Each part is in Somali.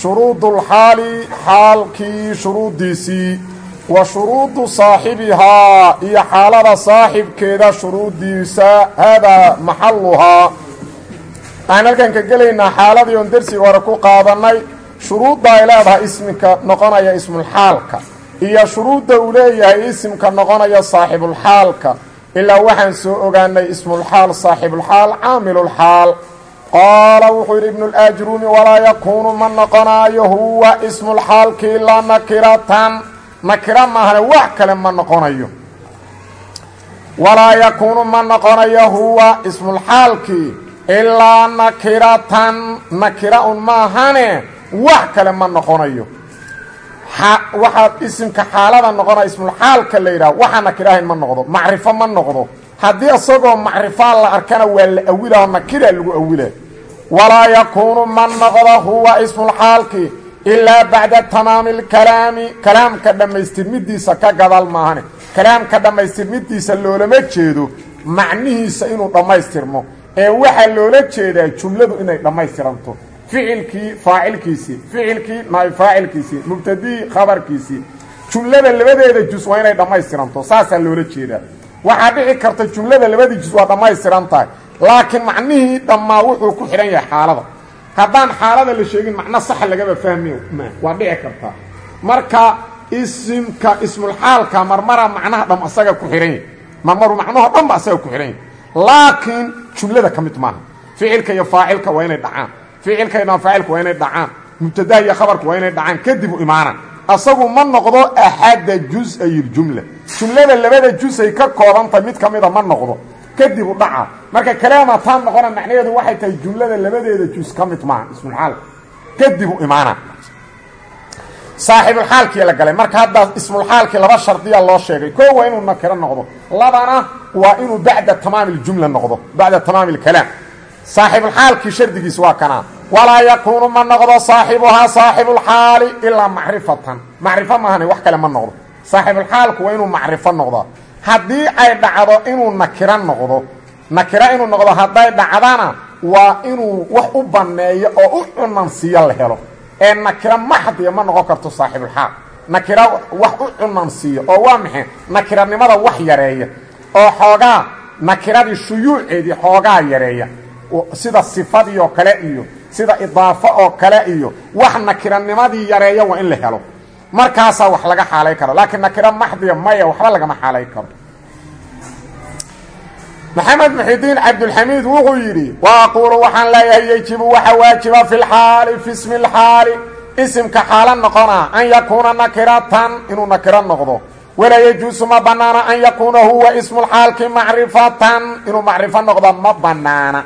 shuruudulxaali xaalkii shuruuddiisii wa shuruudu saaxibihaa iyo xaalada saaxibkeeda shuruuddiisa haadaa maxaluhaa waxaan halkan ka gelaynaa xaaladii oon dersiga hore ku qaadannay shuruudda ay leedahay ismika noqonaya ismulxaalka iyo shuruudda uu leeyahay isimka noqonaya saaxibulxaalka ilaa waxaan soo ogaanay ismulxaal saaxibulxaal caamilulxaal qaala wuxuu yidhi ibnuاlajruumi walaa yakuunu ma noqonaayo huwa ismulxaalkii la nakiratan. Nakira maahane wax kale ma noqonayo. Walaa yakuunu ma noqonayo huwa ismulxaalkii ilaa nakiratan. Nakira un maahane wax kale ma noqonayo. Waxaa isimka xaalada noqonaya ismulxaalka la yidhaha waxaa nakirahayn ma noqdo macrifo ma noqdo. Haddii isagoo macrifaa la arkana waa la awilaho nakira lagu awila walaa yakuunu ma noqdo huwa ismulxaalki ilaa bacda tamaami lkalaami kalaamka dhammaystirmidiisa ka gadal maahane. Kalaamka dhammaystirmidiisa loolama jeedo macnihiisa inuu dhammaystirmo. Ee waxaa loola jeedaa jumladu inay dhammaystiranto. Ficilkii faacilkiisii ficilkii naay faacilkiisii mubtadii khabarkiisii jumlada labadeeda jus waa inay dhammaystiranto saasaa loola jeedaa. Waxaa dhici karta jumlada labadii jus waa dhammaystiran tahay laakiin macnihii dhammaa wuxuu ku xidhan yahay xaalada. Haddaan xaalada la sheegin macno saxa lagaba fahmi ma waa dhici kartaa marka isimka ismulxaalka marmara macnaha dham asaga ku xidhan yahy marmaru macnaho dhan asaga ku xidhan laakiin jumlada ka mid maaha. Ficilka iyo faacilka waa inay dhacaan. Ficilka iyo faacilka waa inay dhacaan. Mubtadaha iyo khabarka waa inay dhacaan. Kadib u imaana asagu ma noqdo axada jus-ay ljumla jumlada labada jusay ka koobantahay mid ka mida ma noqdo kadib u dhaca. Marka kalaama taan noqona macnaheedu waxay tahay jumlada labadeeda jus ka mid maaha ismulxaalka kadib u imaana. Saaxibulxaalkii la galay. Marka hadda ismulxaalkii laba shardiya loo sheegay. Koo waa inuu nakiro noqdo. Labana waa inuu bacda tamaami ljumla noqdo. Bacda tamaami lkalaam saaxibulxaalkii shardigiis waa kanaa. Walaa yakuunu ma noqdo saaxibuhaa saaxibulxaali ilaa macrifatan. Macrifo maahane wax kale ma noqdo. Saaxibulxaalku waa inuu macrifo noqdaa haddii ay dhacdo inuu nakiro noqdo nakiro inuu noqdo hadday dhacdana waa inuu wax u banneeyo oo u cunansiiyo la helo. Ee nakiro maxdiya ma noqon karto saaxibulxaal nakiro wax u cunansiiyo oo waa maxay? Nakiranimada wax yareeya. Oo xoogaa nakiradii shuyuuceedii xoogaa yareeya. Sida sifadii oo kale iyo sida idaafo oo kale iyo wax nakiranimadii yareeya waa in la helo markaasaa wax laga xaalay karo. Laakiin nakiro maxdiya maya waxba lagama xaalay karo. Maxamed muxidiin cabdulxamiid wuxuu yidhi wa waxaan leeyahay yejibu waxa waajiba fi lxaali fi ismi lxaali isimka xaalo noqonaa an yakuuna nakiratan inuu nakiro noqdo. Walaa yajuusu ma bannaana an yakuuna huwa ismulxaalki macrifatan inuu macrifo noqdo ma bannaana.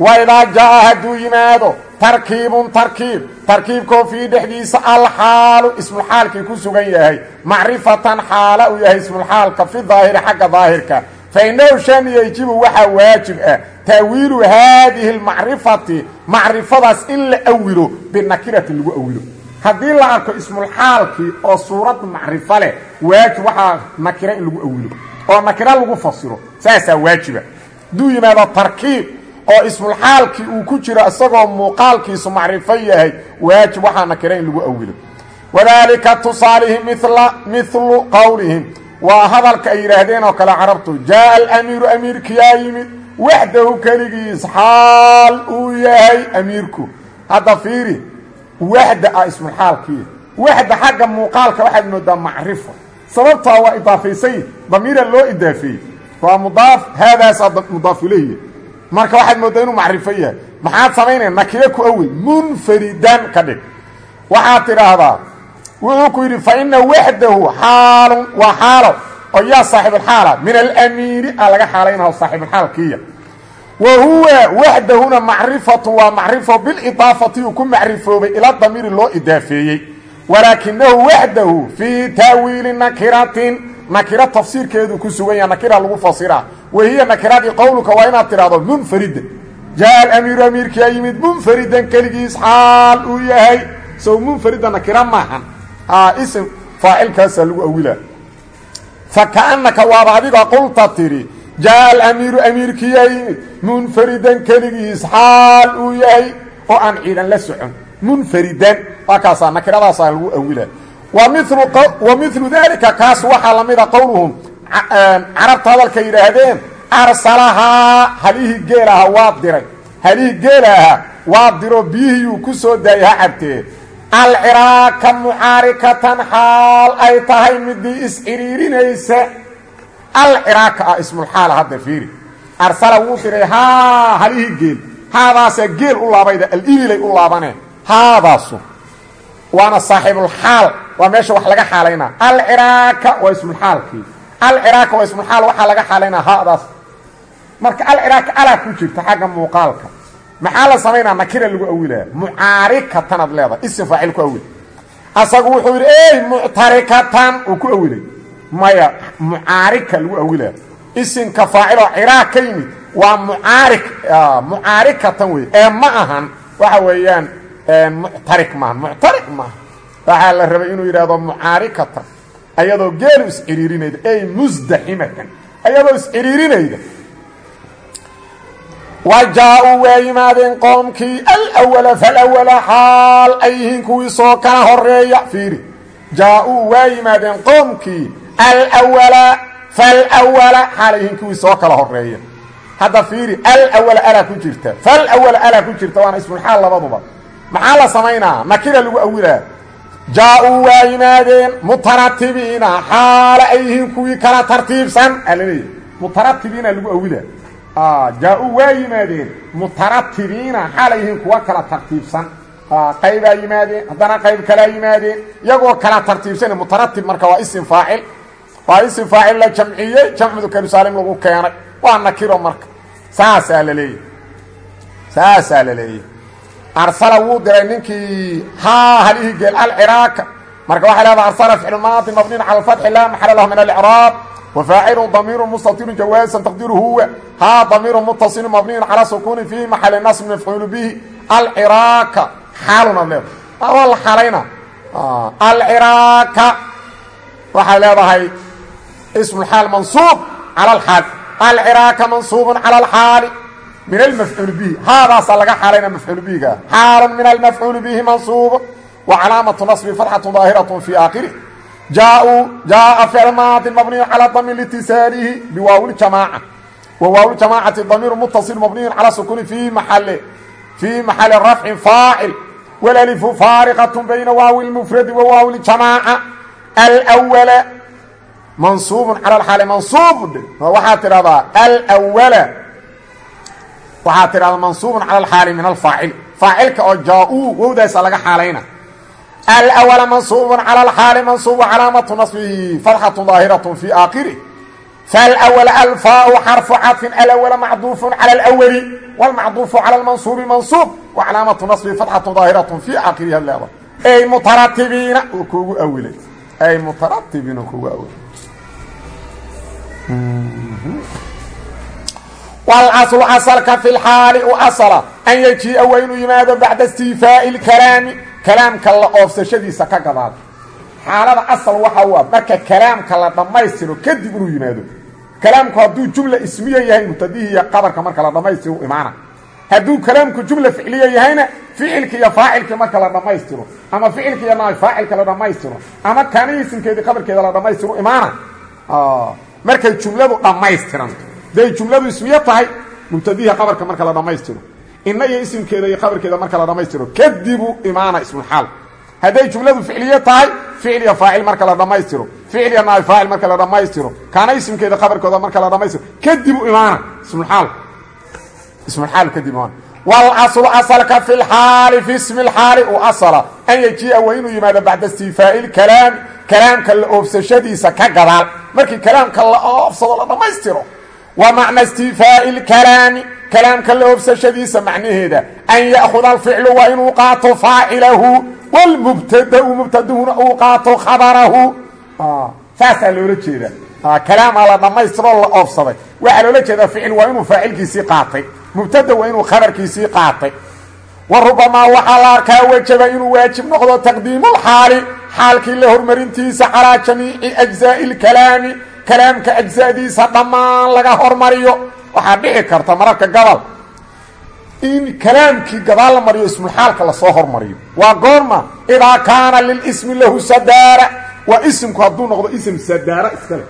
Wa idaa jaa hadduu yimaado tarkiibun tarkiib. Tarkiibkoo fii dhexdiisa alxaalu ismulxaalkii ku sugan yahay. Macrifatan xaala uu yahay ismulxaalka fi daahiri xagga daahirka. Fainahu shan yejibu waxaa waajib ah. Ta'wiilu haadihi lmacrifati macrifadaas in la awilo binakirati lagu awilo. Haddii la arko ismulxaalkii oo suurad macrifo leh waajib waxaa nakira in lagu awilo. Oo nakira lagu fasiro. Saasaa waajiba. Hadduu yimaado tarkiib oo ismulxaalkii uu ku jiro isagoo muuqaalkiisu macrifo yahay waajib waxaa nakira in lagu awilo. Wadaalika mila milu qowlihim waa hadalka ay yidhaahdeen oo kale carabtu jaaa alamiiru amiirkiyaa yimid waxdahu keligiis xaal uu yahay amiirku. Hadda fiiri waxda ah ismulxaalkii waxda xagga muuqaalka waxaad moodaa macrifo sababtaa waa idaafaysayi damiira loo idaafeeyey waa mudaaf haadaasaa mudaaf ilayhi marka waxaad moodaa inuu macrifo yahay. Maxaad samaynaya nakiro ku awey munfaridan ka dhig. Waxaad tidhaahdaa wuxuu ku yidhi fa ina waxdahu xaalun waa xaalo oo yaa saaxibulxaala min alamiiri a laga xaalaynaho saaxibulxaalkiiya wa huwa waxdahuna macrifatu waa macrifo bilidaafati uu ku macrifoobay ila damiiri loo idaafeeyey. Walaakinahu waxdahu fii taawiili nakiratin nakiro tafsiirkeedu ku sugan yaha nakira lagu fasira. Wahiya nakiradii qowluka waa inaad tidhahdo munfarida jaa alamiiru amiirkiyaa yimid munfaridan keligiis xaal uu yahay. Sow munfarida nakira maahan. Ism faacilkaasaa lagu awilaa fakaannaka waaba adiga qulta tidhi jaa alamiiru amiirkiyaa yimid munfaridan keligiis xaal uu yahay. Oo aan ciidan la socon. Munfaridan waa kaasaa nakiradaasaa lagu awilaa wa milu daalika kaas waxaa la mida qowluhum carabta hadalka yidhaahdeen arsalahaa halihii geelaha waa diray halihii geelaha waa diro biyihiyuu ku soo daayay ha cabtee. Alciraaka mucaarikatan xaal ay tahay midii isciriirinaysa alciraaka ah ismulxaala hadda fiiri. Arsala wuu diray haa halihii geel haadaasaa geel u laabayda alibilay u laabaneen haadaasu. Waana saaxiibulxaal waa meesha wax laga xaalaynaa. Alciraaka waa ismulxaalkii alciraaka waa ismulxaal waxaa laga xaalaynaa haadaas marka alciraaka alaa ku jirta xagga muuqaalka. Maxaa la samaynaa nakira lagu awilaa. Mucaarikatanaad leedahay. Isim faacil ku awil asagu wuxuu yidhi ey muctarikatan uu ku awilay. Maya mucaarika lagu awilaa. Isimka faaciloo ciraaq ka yimid waa mucaarik mucaarikatan wey ee ma ahan waxa weeyaan muctarik maaha muctarik maaha waxaa la rabay inuu yidhaahdo mucaarikatan ayadoo geelu isciriirinayda ey musdaximatan ayadoo isciriirinayda. Wa jaa-uu waa yimaadeen qoomkii alwala falawala xaal ay yihiin kuwii soo kala horreeya fiiri. Jaa-uu waa yimaadeen qoomkii alwala falwala xaal ay yihiin kuwii soo kala horreeya hadda fiiri alawala alaa ku jirta falawala alaa ku jirta waana ismulxaal labaduba. Maxaa la samaynaa nakira lagu awilaa jaa-uu waa yimaadeen mutaratibiina xaala ay yihiin kuwii kala tartiibsan alaleeya mutaratibiina lagu awilaa jaa-uu waa yimaadeen mutaratibiina xaalay yihiin kuwa kala tartiibsan qaybaa yimaadeen haddana qayb kalaa yimaadeen iyagoo kala tartiibsane mutaratib marka waa isim faacil waa isim faacil la jamciyey jamcu dukarusaalim lagu keenay waa nakiro marka saasaa la leeyahy saasaa la leeyahy arsala wuu diray ninkii haa halihii geel alciraaka marka waxay leedaha arsala ficlu maadi mabniin cala alfatxi laa maxala lahu min alcraab wafaacilu damiiru mustatirun jawaasan taqdiru huwa. Haa damiiru mutasilun mabniyun calaa sukuuni fiihi maxali nasb mafcuulu bihi. Alciraaka xaalun ad leedahay waa la xalayna. Alciraaka waxay leedahay ismu xaal mansuub cala alxaal. Alciraaka mansuubun cala alxaali min almafcuul bihi haadaasaa laga xaalayna mafcuul bihiga xaalan min almafcuuli bihi mansuubo wa calaamatu nasbi farxatu daahiratun fii aakhirih jaauu jaaa ficl maadin mabniyu calaa damiir litisaalihi biwaawljamaaca wa waawljamaacati damiiru mutasil mabniyun calaa sukuuni fii maale fii maxali rafcin faacil walalifu faariqatu bayna waawi lmufradi wa waawljamaaca alwala mansuubun cala alxaali mansuub waxaad tidhahdaa alwala waxaa tidhahda mansuubun cala alxaali min alfaacil. Faacilka oo jaa-uu wowdaasa laga xaalayna. Alwala mansuubun cala alxaali mansuubu calaamatu nasbihi fatxatu daahiratun fii aakhirih falwala alfaau xarfu cadfin alwala macduufun cala alwali wlmacduufu cala almansuubi mansuub wa calaamatu nasbihi fatxatu daahiratun fii aakhirihi hadleeda ay mutaratibiina uu kuugu awilay. Ay mutaratibiina kuugu awilay. Hmm wlcaslu casalka fi lxaali u asala an yajiia waa inuu yimaado bacda istiifaai lkalaami kalaamka la oofsashadiisa ka gadaal xaalada asal waxa u ah marka kalaamka la dhammaystiro kadib inuu yimaado. Kalaamku hadduu jumla ismiya yahay mubtadihiiyo qabarka marka la dhammaystiro imaana. Hadduu kalaamku jumla ficliya yahayna ficilki iyo faacilkii marka la dhammaystiro ama ficilki iyo faacilka la dhammaystiro ama kaniisimkeedii qabarkeeda la dhammaystiro imaana. Markay jumladu dhammaystiranto haday jumladu ismiye tahay mubtadihi qabarka marka la dhammaystiro ina iyo isimkeeda iyo qabarkeeda marka la dhammaystiro kadibu imaana ismulxaal hadday jumladu ficliye tahay ficil iyo faacil marka la dhammaystiro ficil iyo naay faacil marka la dhammaystiro kaana isimkeeda qabarkooda marka la dhammaystiro kadibu imaana ismulxaal ismulxaal kadib imaana واصل أصلka في الحاaل في اسم الحاaل u أصلا أن يجيءa waa inuu yimaado baعda استيفاaء الكلاam كلاamka la oofsashadiisa ka gadaal markii كلاamka la oofsado la dhammaystiro wa macna istifaai lkalaami kalaamka la oofsashadiisa macnaheeda an yaahuda alficlu waa inuu qaato faacilahu wlmubtadau mubtadahuna uu qaato khabarahu saasaa loola jeeda kalaamaa la dhammaystiroo la oofsaday waxaa loola jeedaa ficil waa inuu faacilkiisii qaatay mubtada waa inuu khabarkiisii qaatay wa rubamaa waxaa la arkaa wajaba inuu waajib noqdo taqdiimu lxaali xaalkii la hormarintiisa kalaamka ajzadiisa dhammaan laga hormariyo. Waxaa dhici karta mararka gobol in kalaamkii gadaal la mariyo ismulxaalka la soo hormariyo. Waa goorma idaa kaana lilismi lahu sadaara. Waa isimku hadduu noqdo ism sadaara iskale.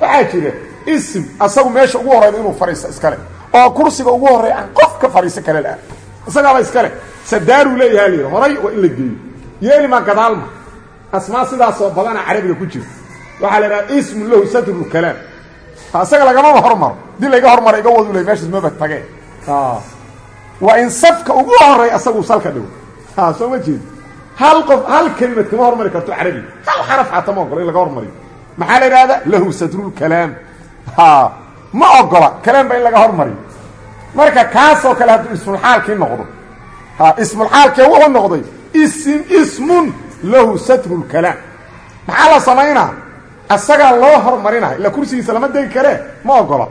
Waxaa jira ism asagu meesha ugu horeyda inuu fadhiisto iskale oo kursiga ugu horreeya aan qof ka fadhiisan kale laah isagaaba iskale. Sadaaruu leeyaha layidhi horay waa in la geeyo. Yeelima gadaalma asmaa sidaasoo badana carabiga ku jirta waxaa la idhaha ismu lahu sadrulkalaam isaga lagamama hormaro. Dii layga hormaro iga wadu ley meeshaas maba tagee waa in safka ugu horeey asaguu salka dhigo soo ma jeedi hal qof hal kelimad kama hormari karto carabiga hal xaraf xataa ma ogola in laga hormariyo. Maxaa la idhahda lahu sadrulkalaam ma ogola kalaamba in laga hormariyo. Marka kaasoo kale hadduu ismulxaalkii noqdo. Ismulxaalkii wuxuu noqday ism ismun lahu sadrulkalaam maxaa la samaynaa asagaa loo hormarina ila kursigiisa lama degi karee ma ogola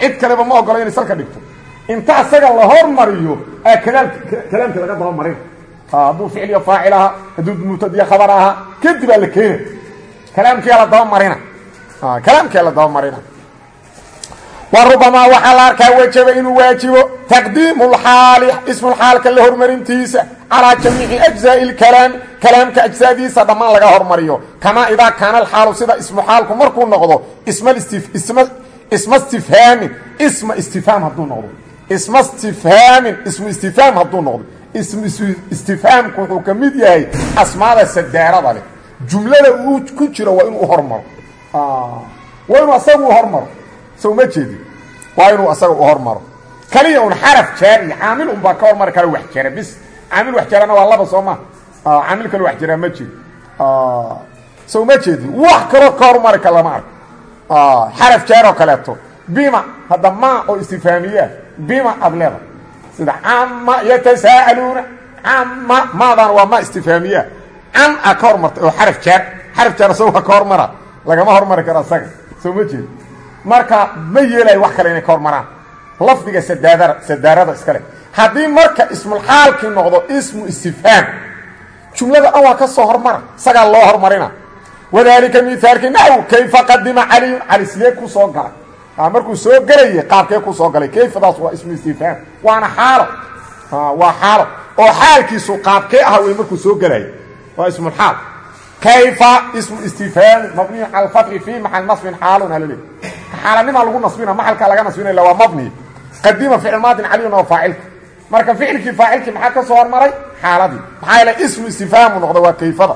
cid kaleba ma ogola inay salka dhigto. Inta asaga la hormariyo aa kalaamkii laga daba marina hadduu ficliyo faacil ahaa hadduu mubtadiyo khabar ahaa kadibaa la keena kalaamkiia la daba marina. Kalaamkia la daba marina. Wa rubamaa waxaa la arkaa wajaba inuu waajibo taqdiimu lxaali ismulxaalka la hormarintiisa calaa jamiici ajzaa'i lkalaam kalaamka ajsaadiisa dhammaan laga hormariyo kamaa idaa kaana alxaalu sida ismuxaalku markuu noqdo isma istifhaamin isma istifhaam hadduu noqdo isma istifhaamin ismu istifhaam hadduu noqdo ismu istifhaamku wuxuu ka mid yahay asmaada sadaarada leh jumlada uu ku jiro waa inuu hormaro waa inuu asaga u hormaro so ma jeedi waa inuu asaga u hormaro kaliya un xaraf jaar iyo caamil unbaa ka hormari kara wax jara bis caamil wax jarana waa laba soo ma caamil kale wax jaraa ma jiro so ma jeedi wax kaloo ka hormari ka lama arko xaraf jaar oo kaleeto bima hadda ma oo istifhaamiyaa bima adleda sida cama yatasaa'aluuna cama maadaan waa ma istifhaamiyaa can a ka hormartay oo xaraf jaar xaraf jaar asagoo ka hormara lagama hormari karo asaga soo ma jeedi marka ma yeelayo wax kale inay ka hormaraan lafdiga sadaadara sadaarada iskale haddii marka ismulxaalkii noqdo ismu istifhaam jumlada dhan waa ka soo hormara isagaa loo hormarina. Wadaalika mihaalkii naxw kayfa qadima caliyun cali sidee ku soo galay? Markuu soo gelayay qaabkee ku soo galay? Kayfadaas waa ismu istifhaam waana xaalo. Waa xaalo. Oo xaalkiisu qaabkee aha wey markuu soo gelayay waa ismulxaal kayfa ismu istifhaami mabniyu cala alfatxi fii maxal nasbin xaalun alale xaalanimaa lagu nasbina maxalkaa laga nasbinaya waa mabni qadima ficil maadin caliyun oo faacilka marka ficilkii faacilkii maxaa ka soo hormaray xaaladii maxaa yeele ismu istifhaamu noqda waa kayfada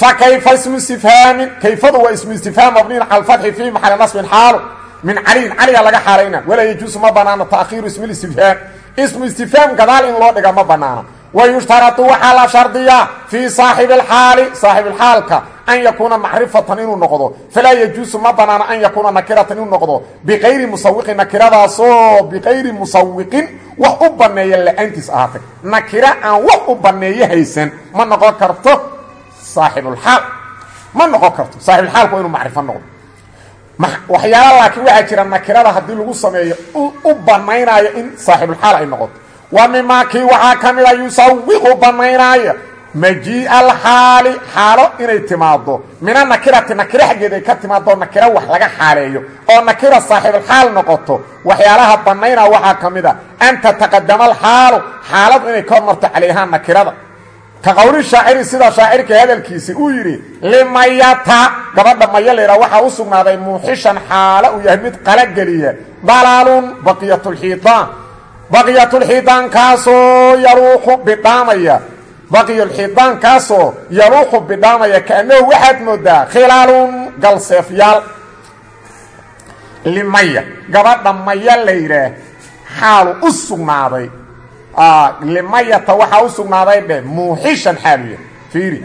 fa kayfa ismu istifhaamin kayfadu waa ismu istifhaam mabniyin cala alfatxi fii maxali nasbin xaalu min caliyin caliga laga xaalayna walaa yajuusu ma banaano taakhiiru ismi istifhaam ismu istifhaam gadaal in loo dhiga ma banaano wayushtaratu waxaa la shardiyaa fii saaxibi alxaali saaxibilxaalka an yakuuna macrifatan inuu noqdo falaa yajuusu ma banaano an yakuuna nakiratan inuu noqdo biqayri musawiqin nakiradaasoo biqayri musawiqin wax u banneeya la'aantiis ahaatay nakira aan wax u banneeyo haysan ma noqon karto saaxibulxaal ma noqon karto saaxibulxaalku waa inuu macrifo noqdo waxyaala laakiin waxaa jira nakirada haddii lagu sameeyo u banaynaayo in saaxibulxaal ay noqoto wa mimaa kii waxaa ka mida yusawiqu banaynaya majii'a alxaali xaalo inay timaado mina nakirati nakiro xaggeed ay ka timaado nakiro wax laga xaaleeyo. Oo nakira saaxiibulxaal noqoto. Waxyaalaha banaynaa waxaa ka mid a. An tataqadama alxaalu xaaladu inay ka hormarto calayhaa nakirada. Ka qowli shaaciri sida shaacirka hadalkiisi uu yidhi limayata. Gabadha maya laydhaa waxaa u sugnaaday muuxishan xaalo uu yahay mid qalageliya dalaalun baqiyatulxiidaan baqiyatulxiidaankaasoo yaluuqu bidhaamaya baqiyulxiidaankaasoo yaluuqu bidhaamaya kaannahu waxaad moodaa khilaalun galseefyaal. Limaya. Gabadha maya la yidhaah xaalu u sugnaaday. Limayata waxaa u sugnaaday dheh muuxishan xaaluya. Fiiri.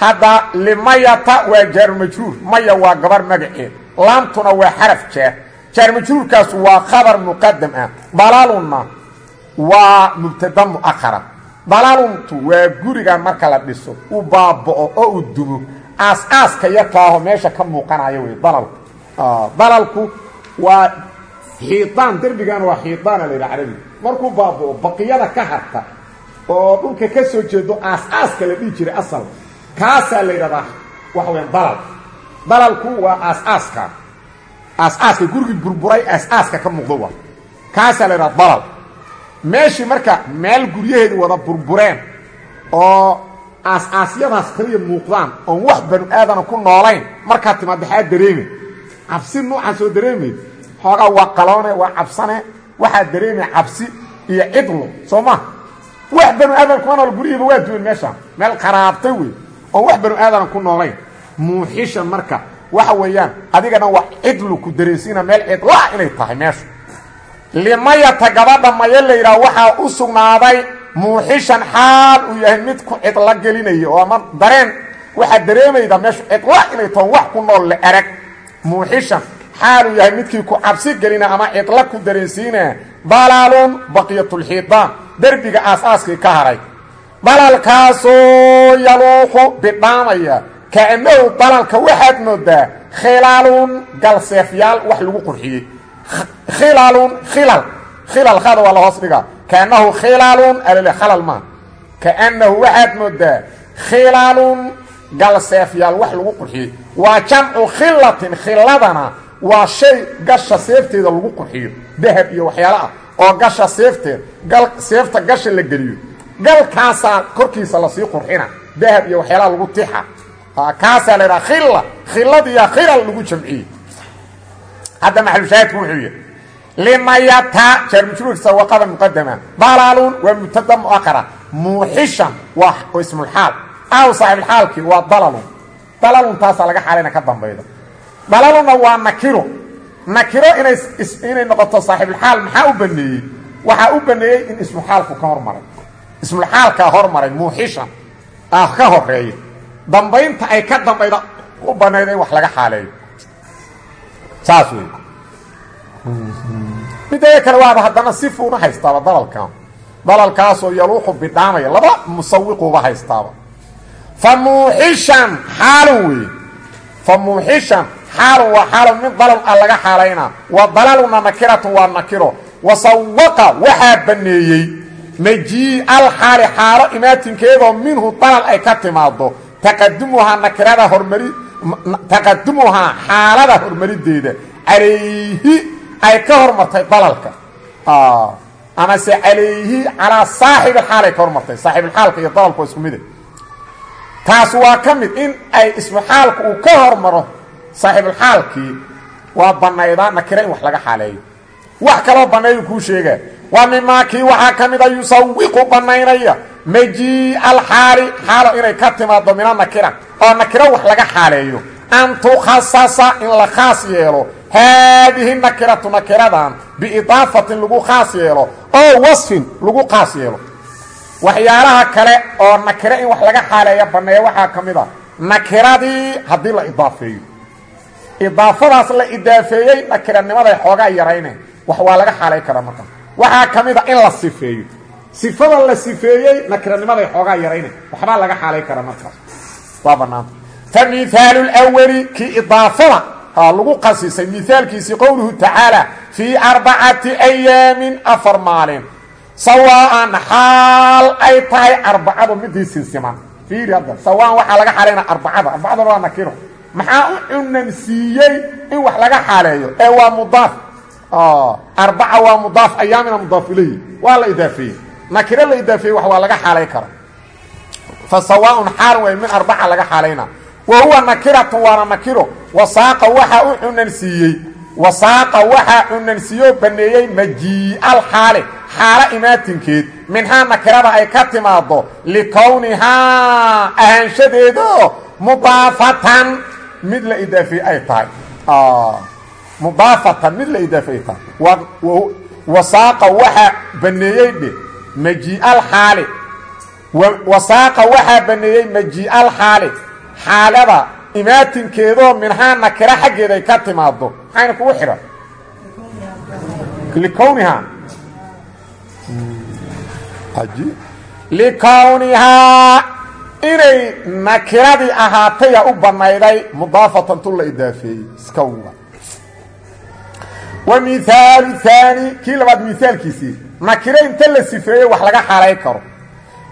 Hadda limayata waa jaarumajruur maya waa gabar magaceed. Laamtuna waa xaraf jaar jaarmajruurkaas waa khabar muqadam ah. Dalaalunna waa mubtada mu'akhara dalaluntu waa gurigan marka la dhiso uu baaba'o oo uu dumo aas-aaska yarkaaho meesha ka muuqanaya wey dalalku dalalku waa xiidaan derbigan waa xiidaana la yidhaha carabiga markuu baaba'o baqiyada ka harta oo dhulka ka soo jeedo aas-aaska la dhihi jiray asal. Kaasaa la yidhahdaa waxa weya dalal dalalku waa aas-aaska aas-aaska gurigii burburay aas-aaska ka muuqdo waa. Kaasaa la yidhaha meeshii marka meel guryaheedu wada burbureen oo aas-aasyadaas kaliya muuqdaan oon wax banu aadana ku noolayn markaad timaad maxaa dareemay cabsi nuucaa soo dareemayd xoogaa waa qaloone waa cabsane waxaa dareemay cabsi iyo cidlo soo ma? Wax banu aadan kuma nool guryihiiba waa duwan meeshaan meel qaraabtay wey oon wax banu aadana ku noolayn. Muuxishan marka waxa weeyaan adigana waa cidlu ku dareensiina meel cidlaa inay tahay meeshu limayata gabadha maya la yidhaha waxaa u sugnaaday muuxishan xaal uu yahay mid ku cidlo gelinaya oo ama dareen. Waxaad dareemayda meeshu cidla inay taho wax ku nool la arag. Muuxishan xaal uu yahay midkii ku cabsi gelina ama cidla ku dareensiina. Dalaalun baqiyatulxiidaan derbiga aas-aaskii ka haray. Dalalkaasoo yaluuqu bidhaamaya kaanahu dalalka waxaad moodaa khilaalun galseefyaal wax lagu qurxiyey. Khilalun khilal. Khilal khada waa la hoos dhigaa. Kaanahu khilalun alale khalal maa kaanahu waxaad moodaa khilalun galseefyaal wax lagu qurxiyey. Waa jamcu khilatin khiladana waa shay gasha seefteeda lagu qurxiyo. Dahab iyo waxyaalo ah oo gasha seefteed seefta gasha la geliyo. Galkaasaa korkiisa la sii qurxina. Dahab iyo waxyaalaha lagu tixa kaasaa la yidhaha khila khiladiya khilal lagu jamciyey hadda maxalushaahidku wuxuu yihi limayata jaarmujruurkiisa waqada muqadama dalaalun waa mubtada muakara muuxishan waa ismulxaal. Aw saaxibulxaalkii waa dalalun dalalun taasaa laga xaalayna ka dambayda. Dalalunna waa nakiro. Nakiro inay inay noqoto saaxibulxaal maxaa u baneeyey? Waxaa u baneeyey in ismuxaalku ka hormaray. Ismulxaalkaa hormaray muuxishan. Ah ka horreeya dambaynta ay ka dambayda u banayda in wax laga xaaleeyo. Saas wey midaya kale waaba haddana sifuuna haystaaba dalalkan. Dalalkaasoo yaluuxu bidhaamaya laba musawiquuba haystaaba. Fa muuxishan xaalun wey fa muuxishan xaalun waa xaalun min dalal a laga xaalaynaa wa dalaluna nakiratun waa nakiro. Wa sawaqa waxaa baneeyey. Majii alxaali xaalo imaatinkeedoo minhu dalal ay ka timaado taqadumuhaa nakirada hormari taqadumuhaa xaalada hormarideeda calayhi ay ka hormartay dalalka. Amase calayhi calaa saaxibilxaal ay ka hormartay saaxibilxaalka iyo dalalku waa isku mide taas waa ka mid in ay ismuxaalku uu ka hormaro saaxiibulxaalkii waa banaydaa nakira in wax laga xaaleeyo. Wax kaloo banneeyu kuu sheegaa waa mimaa kii waxaa ka mida yusawiqu bannaynaya majii alxaali xaalo inay ka timaado mina nakira. Oo nakiro wax laga xaaleeyo. An tukhasasa in la khaas yeelo. Haadihi nakiratu nakiradan biidaafatin lagu khaas yeelo. Oo wasfin lagu khaas yeelo. Waxyaalaha kale oo nakiro in wax laga xaaleeya banneeya waxaa ka mid a. Nakiradii haddii la idaafeeyo. Idaafadaas la idaafeeyey nakiranimaday xoogaa yarayne. Wax waa laga xaalay karaa markaa waxaa ka mid a in la sifeeyo sifada la sifeeyey nakiranimaday xoogaa yarayne. Waxbaa laga xaalay karaa markaas waa bannaanta fa mihaalu lwali kii idaafada lagu qasisay. Mihaalkiisii qowluhu tacaala fii arbacati ayaamin afar maalin. Sawaan xaal ay tahay arbacadu midii sinsiman fiiri hadda sawaan waxaa laga xaalaynaa arbacada. Arbacaduna waa nakiro maxaa u cunansiiyey in wax laga xaaleeyo? Ee waa mudaaf. Arbaca waa mudaaf ayaamina mudaaf ilayhi waa la idaafeeyey nakiro la idaafeeyey wax waa laga xaalay kara fa sawaaun xaalin way min arbaca laga xaalayna. Wa huwa nakiratun waana nakiro. Wasaaqa waxaa u cunansiiyey wasaaqa waxaa cunansiiyoo baneeyey majii'al xaali xaalo imaatinkeed. Minhaa nakirada ay ka timaado likownihaa ahaanshadeedo mudaafatan. Mid la idaafeeye ay tahay. Mudaafatan mid la idaafeey ay tahay. Wasaaqa waxaa baneeyey dhe majii'al xaali. Wasaaqa waxaa baneeyey majii'al xaali. Xaalada imaatinkeedoo minhaa nakira xaggeeda ay ka timaado maxayna kugu xidhan likownihaa. Likownihaa. Inay nakiradii ahaataya u banayday mudaafatan tu la idaafeeyey iskawga wa mihaalu haani kii labaad mihaalkiisii nakiro inta la sifeeyey wax laga xalay karo.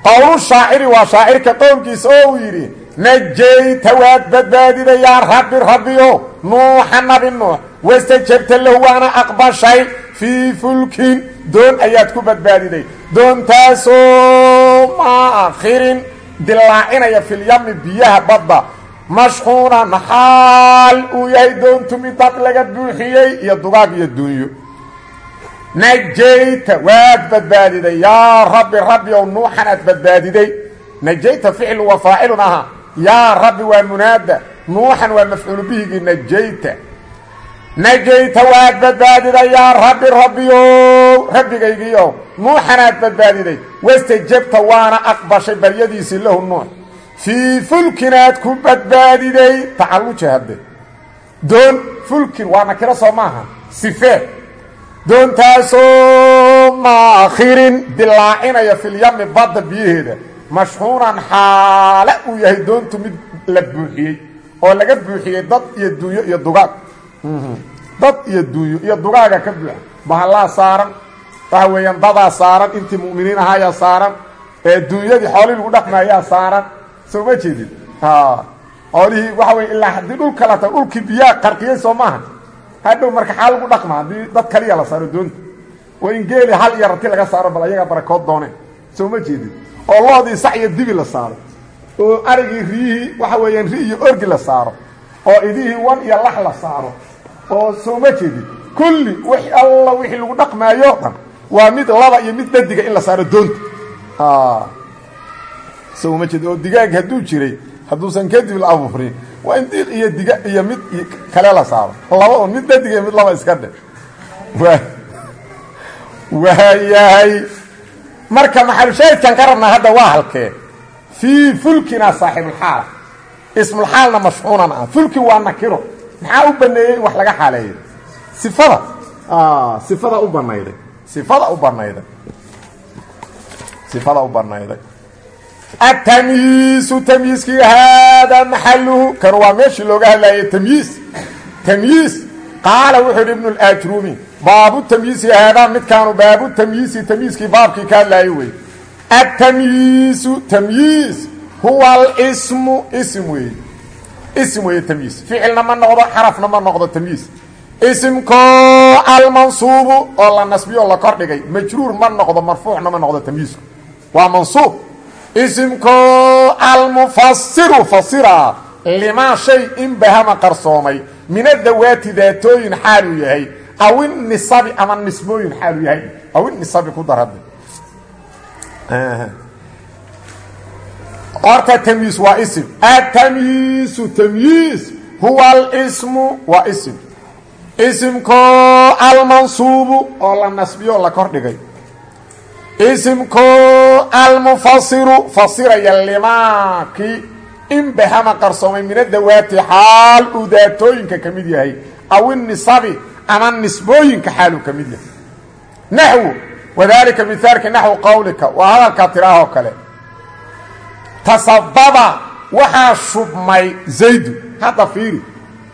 Qowlu shaaciri waa shaacirka qowlkiisa oo uu yidhi najayta waad badbaadida yaa rabbi rabbiyo nuuxa nabi nuux wastajabta lahu waana aqbashay fii fulkin. Doon ayaad ku badbaadiday. Doontaasoo maakhirin dilaacinaya filyami biyaha badda. Mashxuunan xaal uu yahay doontu mid dad laga buuxiyey iyo dugaag iyo duunyo najayta waad badbaadiday. Yaa rabbi rabbi ow nuuxan aad badbaadiday. Najayta ficlu wa faacilun aha. Yaa rabbi waa munaada nuuxan waa mafcuulu bihigii najayta najayta waad badbaadiday. Yaa rabbi rabbiyow rabbigaygiiow nuuxan aad badbaadiday. Wastajabta waana aqbashay baryadiisii lahu nuux. Fii fulkin aad ku badbaadiday. Tacalluja hadde. Doon fulkin waa nakiro soo maaha. Sifee doontaasoo maakhirin dilaacinaya filyami badda biyaheeda. Mashxuunan xaale uu yahay doontu mid la buuxiyey oo laga buuxiyey dad iyo duunyo iyo dugaag. Dad iyo duunyo iyo dugaaga ka buuxa. Bahallaa saaran waxa weeyaan dadaa saaran intii mu'miniin ahaayaa saaran ee duunyadii xoolihii lagu dhaqmaayaa saaran. Soo ma jeedid xoolihii waxa wey ilaa haddii dhulka la tago dhulkii biyaa qarqiyey soo hadhow marka xaa lagu dhaqma haddii dad kaliya la saaro doonta. Oo in geeli hal iyo rati laga saaro bal ayagaa barakood dooneen soo ma jeedid oo loodii sac iyo dibi la saaro. Oo arigii riyihii waxa weeyaan ri iyo orgi la saaro. Oo idihii wan iyo lax la saaro. Oo soo ma jeedid kulli wix alla wixii lagu dhaqmaayo dhan waa mid laba iyo mid dadiga in la saaro doonta. Soo ma jeed oo digaag hadduu jiray hadduusan kadib la abuurin waa in diiq iyo diga iyo mid kale la saaro. Laba un mid iyo mid laba iska dhe waayahay. Marka maxalushaahidkan ka rabnaa hadda waa halkee. Fii fulkina saaxibulxaala ismulxaalna mashxuunan ah. Fulkin waa nakiro. Maxaa u baneeyey in wax laga xaaleeyo sifada. Sifada u banayday sifada u banayday sifada u banayday atamyiisu tamyiiskii haadaa maxaluhu kan waa meeshii looga hadlayay tamyiis tamyiis qaala wuxuu yidhi ibnu اlaajrumi baabu tamyiisi haadaa midkaanu baabu tamyiisi tamyiiskii baabkii ka hadlaayay wey atamyiisu tamyiis huwa alsmu ism weeye ism weeye tamyiis ficilna ma noqdo xarafna ma noqdo tamyiis isimkoo almansuubu oo la nasbiyo la kor dhigay majruur ma noqdo marfuucna ma noqdo tamyiisku waa mansuub isimkoo almufasiru fasira limaa shay inbahama qarsoomay. Min adawaati daatooyin xaaluu yahay. Aw inisabi ama nisbooyin xaaluu yahay. Aw inisabi ku darade horta tamyiis waa isim. Atamyiisu tamyiis huwa alsmu waa isim. Isimkoo almansuubu oo la nasbiyo la kor isimkoo almufasiru fasiraya limaakii inbahama qarsoomay min adawaati xaal uu daatooyinka ka mid yahay aw inisabi ama nisbooyinka xaaluu ka mid yahay. Naxwu wadaalika mihaalka naxwu qowlika waa hadalkaa tiraahoo kale. Tasababa waxaa shubmay zaydu hadda fiiri.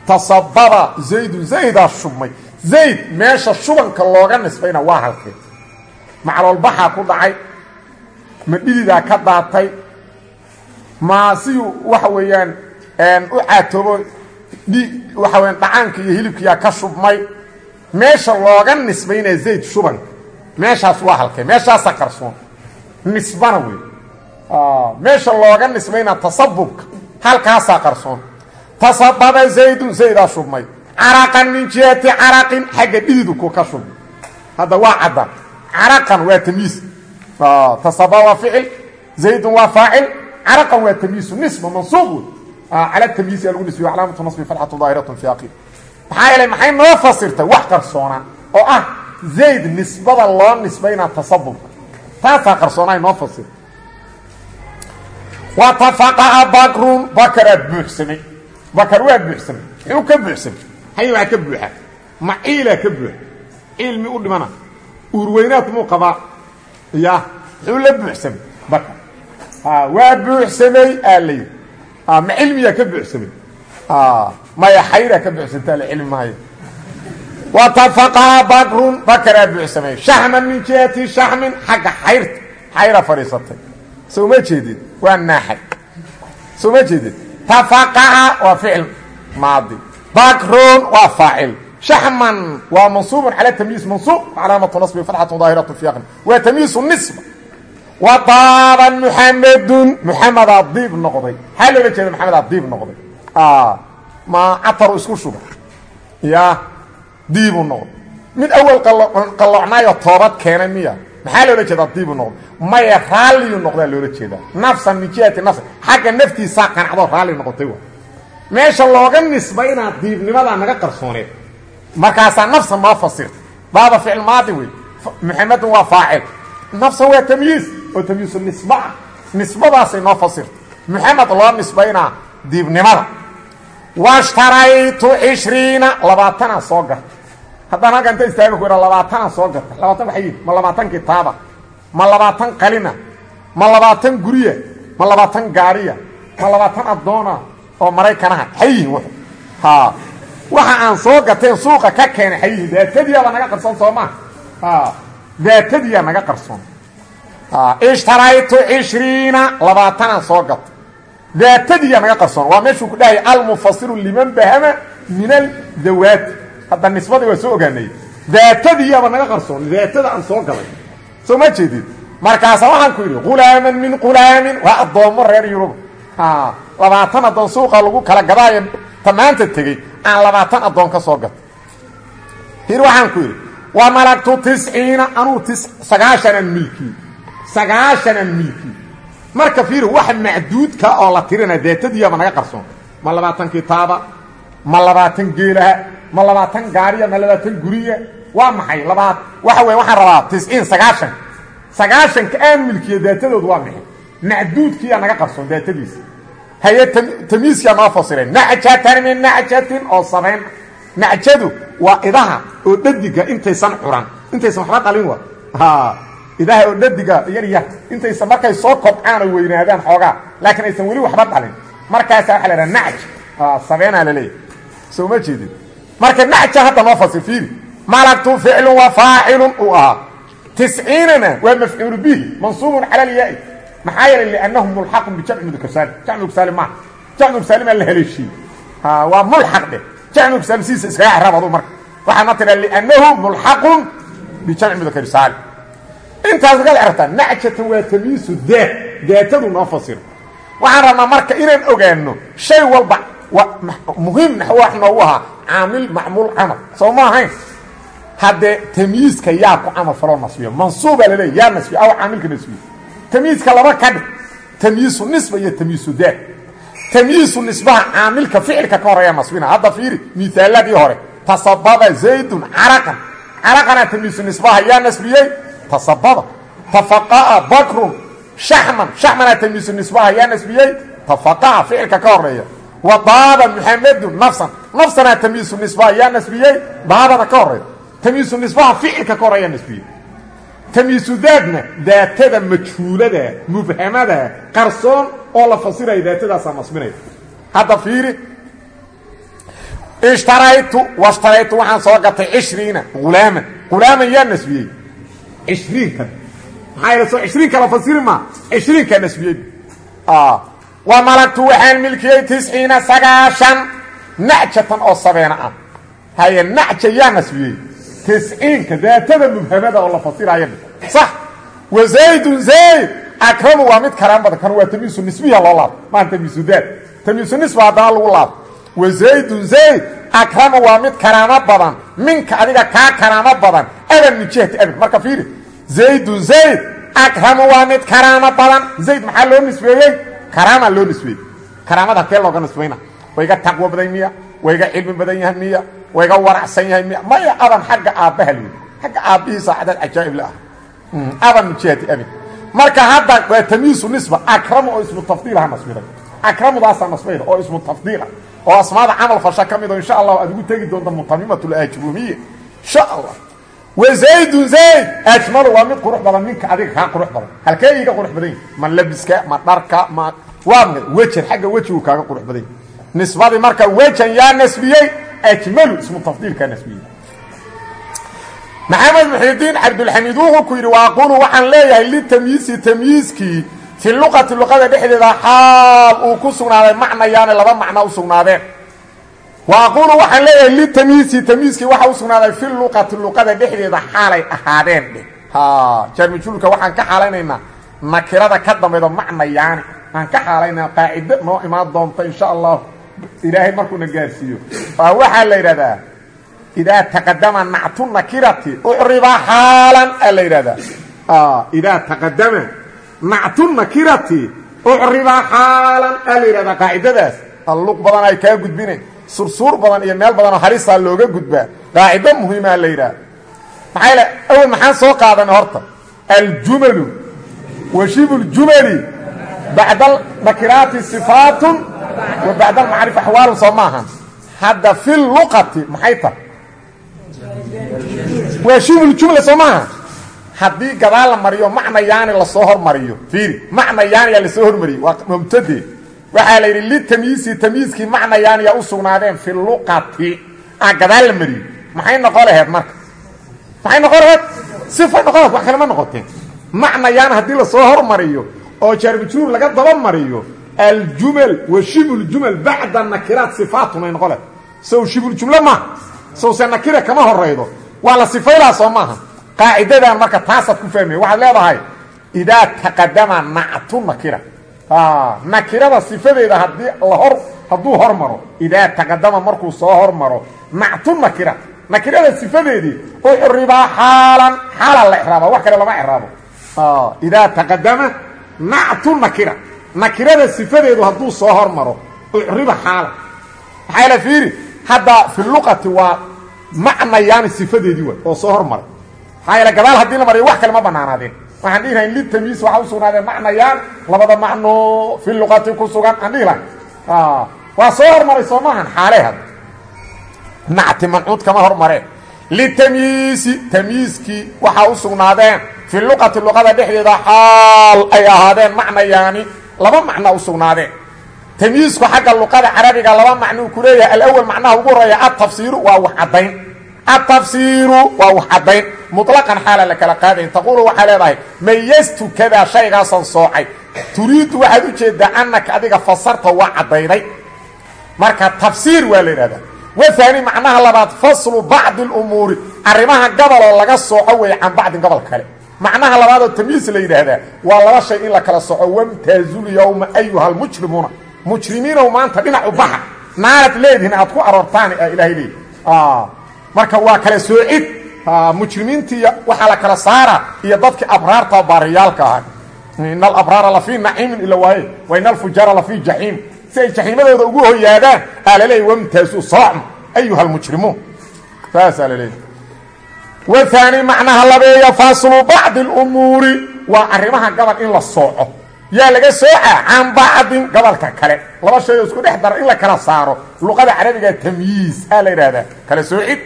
Tasababa zaydun zaydaa shubmay. Zayd meesha shubanka looga nisbayna waa halkee macloolbaxaa ku dhacay ma dhididaa ka daatay ma siyu waxa weeyaan u caatoobo waxa weyaan dhacaanka iyo hilibkiyaa ka shubmay meesha looga nisbaynaya zayd shubanka meeshaas waa halkee meeshaasaa qarsoon. Nisbana wey meesha looga nisbayna tasabubka halkaasaa qarsoon. Tasababa zaydun zaydaa shubmay. Caraqan min jihati caraqin xagga dhididu ku ka shubmay. Hadda waa cadda caraqan waa tamyiis tasababa waa ficil zaydun waa faacil caraqan waa tamyiisu nisba mansuub wey cala tamyiisi lagu nisbiyo calaamatu nasbi fatxatu daahiratun fi aqil maxaa yeelay maxay noo fasirtay wax qarsoona oo ah zayd nisbada loo nisbaynaa tasabubka taasaa qarsoonaa noo fasirta watafaqaha bakrun bakaraad buuxsamay bakar waa buuxsamay muxuu ka buuxsamay hay waa ka buuxa ma ciilaa ka buuxa ciil mi u dhimana uurweynaad muu qabaa? Ya muxuu la buuxsamay? Bakar waa buuxsamay aa layidhi ma cilmiyaa ka buuxsamay? Maya xayraa ka buuxsantaa la cilmi mahayo watafaqaa bakrun bakaraa buuxsamay. Shaxman min jihati shaxmin xagga xayrta xayra fadhiisatay. Soo ma jeedid waa naaxay. Soo ma jeedid tafaqaca waa ficil maadi. Bakrun waa faacil shaxman waa mansuubun cala tamyiis mansuub calaamatu nasbi fatxatu daahiratu fi aqni waa nisba wa daaban muxamedun muxamedaa diib noqday maxaa loola jeeda maxamedaa diib noqday ma cataru isku shuga ya diibu noqday mid awel qalloocnaayo toobad keenay miya maxaa loola jeedaa diibu noqday maya raalliyu noqdaa loola jeedaa nafsan min jihati nafsi xagga naftiisaa qanacdoo raalli noqotay wa meesha looga nisbaynaa diibnimadaa naga qarsooneed markaasaa nafsan noo fasirta baaba ficil maadi wey muxamedun waa faacil. Nafsan waa tamyiis oo tamyiisu nisba ah. Nisbadaasay noo fasirta muxamed loo nisbaynaa diibnimada. Washtaraytu cishriina labaatanaa soo garta haddaan halka inta istaaga ku idha labaatanaa soo garta labaatan waxay yihiin ma labaatan kitaaba? Ma labaatan qalina? Ma labaatan guriya? Ma labaatan gaariya? Ma labaatan addoona? oo maraykanaha xay yihiin w waxa aan soo gateen suuqa ka keenay xay yihiin daatadiyaabaa naga qarsoon soo maa daatadiyaa naga qarsoon. Ishtaraytu cishriina labaatanaan soo gata daatadiyaa naga qarsoon. Waa meeshuu ku dhahaya almufasiru liman bahama min aldawaati hadda nisbadii waa soo ogaanay. Daatadiyaaba naga qarsoon. Daatada aan soo galay. Soo ma jeedid markaasa waxaan ku yidhi hulaaman min hulaamin waa addoommo reer yurub. Labaatan addoon suuqa lagu kala gadaayo tamaanta tegey aan labaatan addoon ka soo gata hir waxaan ku yidhi wa malagtu tisciina anuu tis sagaashanan milkii sagaashanan milkii marka fiiri wax macduudka oo la tirina daatadiyaaba naga qarsoon. Ma labaatan kitaaba ma labaatan geelaha ma labaatan gaariya ma labaatan guriya waa maxay? Labaad waxa wey waxaan rabaa tisciin sagaashan. Sagaashanka aan milkiya daatadoodu waa maxay? Macduudkiyaa naga qarsoon daatadiisa haye tamyiiskaa noo fasireen nacjatan min nacjatin oo sabayn nacjadu waa idaha oo dhadiga intaysan curan intaysan waxba dhalin wa. Idaha oo dhadiga yaryar intaysan markay soo kobcaan oo weynaadaan xoogaa laakiin aysan weli waxba dhalin markaasa waxa la idhaha nacj. Sabeenaa la leeyahy soo ma jeedin. Marka nacja hadda noo fasir fiiri. Malagtu ficlun wa faacilun uu ahaa tisciinana waa mafcuulu bihi mansuubun cala alyaai maxaa yeelay liannahu mulxaqun bijamci mudakasaali jamci mudakasaali maaha jamci mudakasaali maa la haleeshiiyey waa mulxaq dheh jamci mudakasaali sidiisa iskaga xiraab adu marka. Waxaadna tidhaa liannahu mulxaqun bijamci mudakasaali intaas markaad xirtaa nacjatan waa tamyiisu daat daatadu noo fasiro. Waxaan rabnaa marka inaan ogaano shay walba muhiim wax noogu ahaa. Caamil macmuul camal. Soo ma ahayn? Haddee tamyiiska yaa ku camal faloo nasbiyo. Mansuubaa laleeya yaa nasbiyo. Aw caamilka nasbiyo tamyiiska laba ka dhig tamyiisu nisba iyo tamyiisu daat tamyiisu nisbaha caamilka ficilka ka horreeya nasbina hadda fiiri miaaladii hore. Tasababa zaydun caraqan. Caraqana tamyiisu nisbaha yaa nasbiyey? Tasababa. Tafaqa'a bakrun shaxman. Shaxmana tamyiisu nisbaha yaa nasbiyey? Tafaqa'a ficilka ka horreeya. Wa daaba muxamedun nafsan. Nafsana tamyiisu nisbaha yaa nasbiyey? Daabada ka horreeya. Tamyiisu nisbaha ficilka ka horreeya nasbiyey tamyiisu daadna daatada majhuulada mubhamada qarsoon oo la fasiraya daatadaasaa nasbinaya hadda fiiri. Ishtaraytu washtaraytu waxaan soo gatay cishriina hulaaman hulaaman yaa nasbiyey. Cishriinkan maxaa yal soo cishriinka la fasiri maa cishriinkaa nasbiyey. Wa malagtu waxaan milkiyey tisciina sagaashan nacjatan oo sabeena ah. Haye nacja yaa nasbiyey tisciinka daatada mubhamada oo la fasiraayo. Sax. Wa zaydun zayd. Akramu waa mid karaan badan. Kan waa tamyiisu nisbiya loo laabo maa tamyiisu daad. Tamyiisu nisba haddana lagu laabo wa zaydun zayd. Akramu waa mid karaamo badan. Minka adiga kaa karaamo badan. Adan min jihati abin marka fiiri. Zaydun zayd. Akramu waa mid karaamo badan. Zayd maxaa loo nisbeeyey? Karaamaa loo nisbeeyey. Karaamada halkee looga nisbayna wayga taqwo badan miya. Wayga cilmi badan yahay miya wayga waracsan yahay maya adan xagga aabbaha lwey xagga aabbihiisa cadaad cajaa'ib la ah adan min jihati abin marka hadda waa tamyiisu nisba akramu oo ismu tafdiilaha nasbiday akramudaasaa nasbayda oo ismu tafdiila. Oo asmaada camal fasha ka mid oo insha allah aad ugu tegi doonta mutamimat lajrumiya insha allah wa zaydun zayd. Ajmalu waa mid qurux badan minka adiga kaa qurux badan. Halkee iiga qurux badan ma labiska ma dharka ma waa wejan xagga wejigu kaaga qurux badan nisbadii marka wejan yaa nasbiyey ajmalu ismu tafdiilkaa nasbiyey maxamed muxidiin cabdulxamiid wuxuu ku yidhi waaqulu waxaan leeyahay litamyiisi tamyiiskii fi luqati luqada dhexdeeda xaal uu ku sugnaaday macnayaane laba macna u sugnaadeen wa aquulu waxaan leeyahay litamyiisi tamyiiskii waxa u sugnaaday fi luqati luqada dhexdeeda xaalay ahaadeen dheh jaarmijulka waxaan ka xaalaynaynaa nakirada ka dambaydo macnayaani aan ka xaalaynaa qaacido noo imaan doonta insha allahu ilaahay markuuna gaarsiiyo. Waxaa la yidhahdaa idaa taqadama nactu nakirati ucriba xaalan aa la yidhahdaa idaa taqadama nactu nakirati ucriba xaalan aa la yidhahdaa qaacidadaas. Alluq badan ay kaa gudbineen sursuur badan iyo meel badanoo halisaa looga gudbaa. Qaacido muhiimaa la yidhaha maxaa awel maxaan soo qaadanay horta? Aljumalu wa shibu ljumali bacda nakiraati sifaatun wa bacda almacrif axwaalun soo maahan hadda fi luqati maxay tahay? Waa shibljumla soo maaha haddii gadaal la mariyo macna yaani la soo hormariyo. Fiiri macna yaaniyaa la soo hormariyey waa mubtade waxaa la yidhi litamyiisi tamyiiskii macna yaaniyaa u sugnaadeen fi luqati. A gadaal la mariyo. Maxay noqon laheed marka? Maxay noqon laheed sifay noqon lahed wax kale ma noqoteen. Macna yaani haddii aljumal wa shibuljumal bacda nakiraat sifaatun ay noqon lahed sow shibuljumle maaha sowse nakira kama horaydo waa la sifaylaa soo maaha qaacidadan marka taasaad ku fahmaya waxaad leedahay idaa taqadama nactu nakira nakirada sifadeeda haddii lahor hadduu hormaro idaa taqadama markuu soo hormaro nactu nakira nakirada sifadeedii ucribaa xaalan xaalan la iraaba wax kale lama iraabo idaa taqadama nactu nakira nakirada sifadeedu hadduu soo hormaro ucriba xaalan maxaa yala fiiri hadda fi luqati waa macnayaani sifadeedii waay oo soo hormaray. Maxaa yeele gadaal haddii la mariyo wax kale ma banaanaadeen. Waxaan dhihi lahayn litamyiis waxaa u sugnaadeen macnayaan labada macno fi luqati ku sugan. Aan dhihi lahayn. Waa soo hormaray soo maahan xaalee had. Nacti mancuud kama hormareen. Litamyiisi tamyiiskii waxaa u sugnaadeen. Fi luqati luqada dhexdeeda xaal ay ahaadeen macnayaani laba macna u sugnaadeen tamyiisku xagga luqada carabiga laba macnuu ku leeyahay. Alawal macnaha ugu horreeya atafsiiru waa wax caddayn. Atafsiiru waa wax caddayn. Muطlaqan xaala la kala qaadayn. Taquulu waxaa leedahay mayastu kadaa shaygaasan soocay. Turiidu waxaad u jeedaa anaka adiga fasarta waa caddayday marka tafsiir waa la yidhahdaa wahaani macnaha labaad faslu bacdi اlumuuri arrimaha gaboloo laga sooco weeye can bacdin gobol kale macnaha labaadoo tamyiis la yidhaahdaa waa laba shay in la kala soco. Wamtaazul yowma ayuha almujrimuuna mujrimiinow maanta dhinacu baxa. Naarad leedihin aad ku aroortaan ilaahay leedi marka waa kala soocid mujrimiintii waxaa la kala saara iyo dadkii abraarta baariyaalka ahaa. Ina alabraara lafii naciimin ila waaye. Wa ina alfujaara lafii jaxiim. Si ay jaxiimadooda ugu hoyaadaan aa laleeyay wamtaasu soocma ayuha almujrimuun saasaa wahaani macnaha labeeya faslu bacdi اlumuuri waa arrimaha gabal in la sooco. Yaa laga soocaa can bacdin gobolka kale. Laba shay oo isku dhex dara in la kala saaro. Luqada carabiga tamyiis aa la yidhahdaa kala soocid.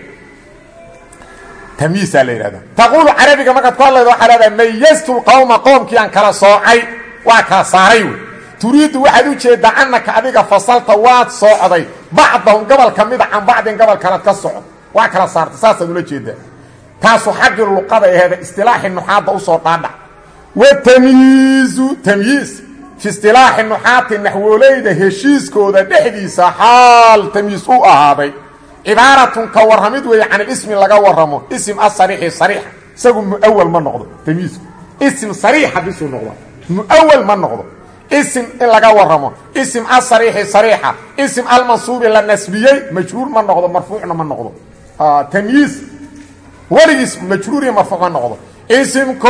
Tamyiisaa la yidhahdaa taquulu carabiga markaad ku hadlaydo waxaa leedahay mayastu lqowma qoomkii aan kala soocay. Waa kala saaray wey. Turiidu waxaad u jeedaa annaka adiga fasalta waad soocday bacdahum gobol ka mida can bacdin gobol kalead ka socod waa kala saartay. Saasaad ula jeedaa taasu xaggii luqada aheeda istilaaxi nuxaadda u soo dhaadhac watamyiizu tamyiis fi istilaaxi nuxaati naxwooleyda heshiiskooda dhexdiisa xaal tamyiis u ahaaday. Cibaaratun ka warramid weeye can ilismi laga warramo isim asariixi sariixa. Isagu muawal ma noqdo tamyiisku isim sariixa bisuu noqdo. Muawal ma noqdo. Isim in laga warramo isim asariixi sariixa isim almansuubi la nasbiyey majruur ma noqdo marfuucna ma noqdo. Tamyiis weligiis majruuriya marfuuc ma noqdo. Isimko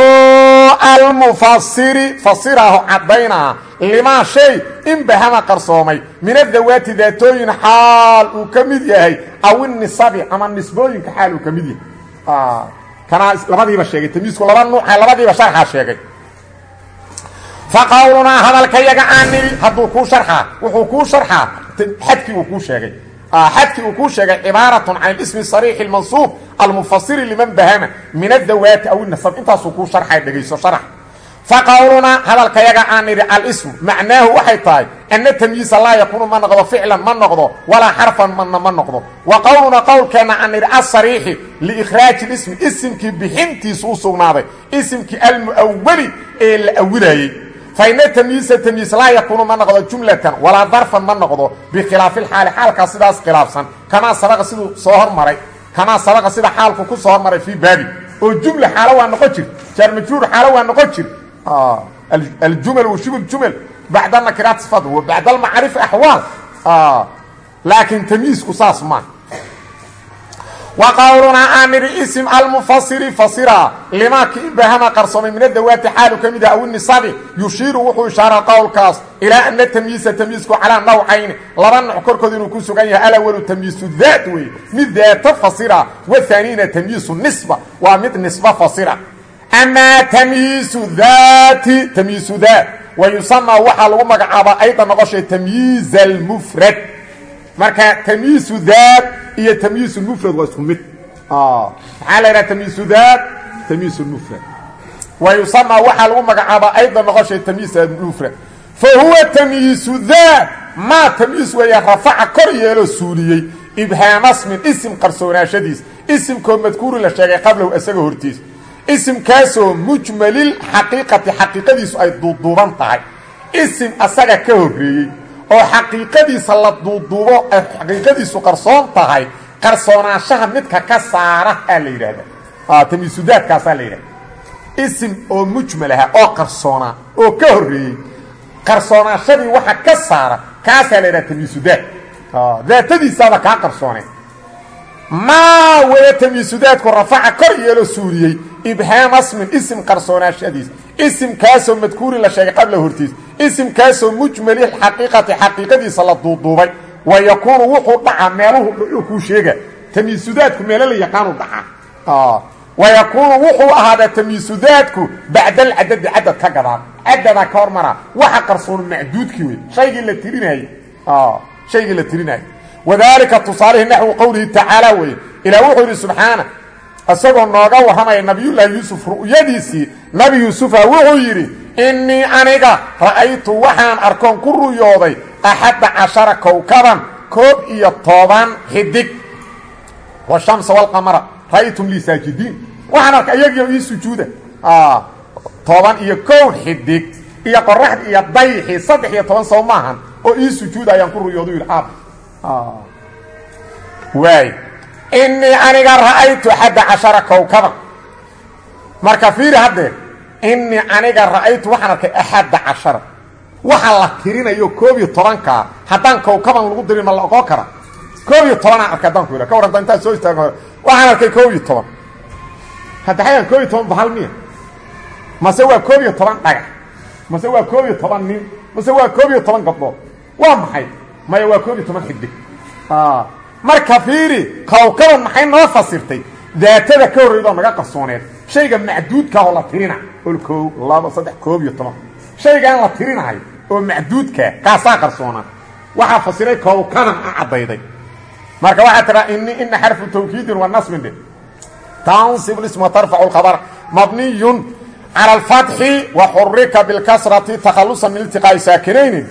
almufasiri fasiraaho caddaynaa limaa shay in bahama qarsoomay. Min adawaati daatooyin xaal uu ka mid yahay aw inisabi ama nisbooyinka xaal uu ka mid yahay. Kanaa labadiiba sheegay. Tamyiisku laba nuuca labadiiba sharxaa sheegay. Fa qawlunaa hadalka yaga nidhi hadduu kuu sharxaa wuxuu kuu sharxaa xadkii uu kuu sheegay cibaaratun can ismi sariixi mansuub almufasiri liman bahama min adawaati aw nasab intaasuu kuu sharxay dhegayso sharax faqowlunaa hadalkayaga aan nidhi alismu macnaahu waxay tahay ana tamyiisa laa yakuunu ma noqdo ficlan ma noqdo walaa xarfan mana ma noqdo. Wa qowlunaa qowlkeenna aan nidhi asariixi liikhraaji lismi isimkii bixintiisu u sugnaaday isimkii almu'awali ee la awilayey faina tamyiisa tamyiis laa yakuunu ma noqdo jumlatan walaa darfan ma noqdo bikhilaafi lxaali xaalkaa sidaas khilaafsan kamaa sabaqa siduu soo hormaray kamaa sabaqa sida xaalku ku soo hormaray fii baabi oo jumla xaalo waa noqon jir jaar majruur xaalo waa noqon jir aljumal washibu ljumel bacda nakiraat sifad wa bacda almacrif axwaal laakiin tamyiisku saas maaha wqowlunaa amiri sm almufasiri fasira limaa ki ibahama qarsoomay min adawaati xaalu ka mid ah aw nisabi yushiiru wuxuu ishaara qowlkaas ilaa ana tamyiisa tamyiisku calaa nawcayn laba nooc korkood inuu ku sugan yahay alawalu tamyiisu daat wey mid daata fasira wahaaniina tamyiisu nisba waa mid nisba fasira amaa tamyiisu daati tamyiisu daat wa yusamaa waxaa lagu magacaabaa ayda noqoshay tamyiiza almufrad marka tamyiisu daat iyo tamyiisu mufrad waa isku mid. Maxaa la yidhaha tamyiisu daat tamyiisu mufrad. Wa yusamaa waxaa lagu magacaabaa ayda noqoshay tamyiiz almufrad fa huwa tamyiisu daat maa tamyiis weeya rafaca kor yeeloo suuliyey. Ibhaamasmin isim qarsoonaashadiis isimkoo madkuuri la sheegay qablahu isaga hortiis. Isimkaasoo mujmalil xaqiiqati xaqiiqadiisu ay duuduuban tahay. Isim asaga ka horreeyey oo xaqiiqadiisa la duuduubo xaqiiqadiisu qarsoon tahay qarsoonaashaha midka ka saara aa la yidhahda tamyiisudaadkaasaa la yidhahda isim oo mujmal aha oo qarsoonaa oo ka horreeyey qarsoonaashadii waxa ka saara kaasaa la yidhahda tamyiisudaad daatadiisaaba kaa qarsooneen maa waya tamyiisudaadku rafaca kor yeeloo suuriyey ibhaam asmin isim qarsoonaashadiis isimkaasoo madkuuri la sheegay qabla hortiis. Isimkaasoo mujmali xaqiiqati xaqiiqadiisa la duuduubay. Wa yakuunu wuxuu dhacaa meeluhu dhuu kuu sheega. Tamyiisudaadku meelo la yaqaanu dhacaa. Wa yakuunu wuxuu ahaadaa tamyiisudaadku bacda alcadadi cadad ka gadaan cadadaa ka hormaraa waxa qarsoon macduudkii wey shaygii la tirinayey shaygii la tirinayay wadaalika tusaalihi naxwu qowlihi tacaala weye ilaah wuxuu yidhi subxaana isagoo nooga warramaya nabiyullaahi yuusuf ru'yadiisii nabi yuusufa wuxuu yidhi innii aniga ra'aytu waxaan arkoon ku ruyooday axadda cashara kowkaban koob iyo toban xidig. Washamsa walqamara ra'aytum lii saajidiin. Waxaan arkay iyagiio ii sujuuda. Toban iyo kow xidig iyo qoraxd iyo dayxii saddex iyo toban sow maahan oo ii ayaan ku ruyoodu waay innii aniga ra'aytu xadda cashara kowkaban marka fiiri haddee innii aniga ra'aytu waxaan arkay axadda cashara. Waxa la tirinayo koob iyo tobankaa haddaan kowkaban lagu dirin ma la oqon kara. Koob iyo tobanaan arkay haddaan ku yidha ka warranta intaad soo istaago waxaan arkay koob iyo toban. Hadda xayan koob iyo toban bahal miya. Mase waa koob iyo toban dhagax mase waa koob iyo toban nin. Mase waa koob iyo toban gabdhood. Waa maxay maya waa koob iyo toban xidig marka fiiri kowkaban maxay noo fasirtay? Daatada ka horreydoo naga qarsooneed shayga macduudkaah oo la tirina. Ol koow laba saddex koob iyo toban. Shaygaan la tirinahay oo macduudkaa kaasaa qarsoonaa waxaa fasiray kowkaban a caddayday. Marka waxaa tiraa ini ina xarfu tawkiidin wa nasbin dhe tansib ism tarfacu lkhabar. Mabniyun cala alfatxi wa xurika bilkasrati takhalusan min iltiqaa'i saakinayni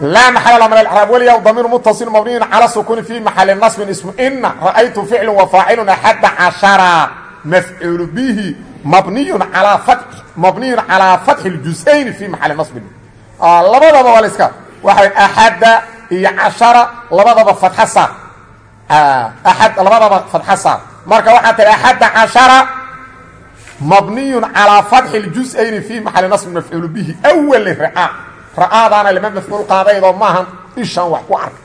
laa maxala la min alcraab weliyaa damiiru mutasil mabniyun cala sukuuni fii maxali nasbin ismu ina ra'aytu ficlu wa faacilun axada cashara mafcuulu bihi mabniyun alaa a mabniyun calaa fatxi ljusayni fii maxali nasbin labadaba waa laiska waxaa axadda iyo cashara labadaba fatxa saar aad labadaba fatxa saar marka waxaa tahi axadda cashara mabniyun calaa fatxi ljusayni fii maxali nasbin mafcuulu bihi awali ricaa ra'aadaana lama mafcuul qaadaydoo maahan ishaan wax ku arka.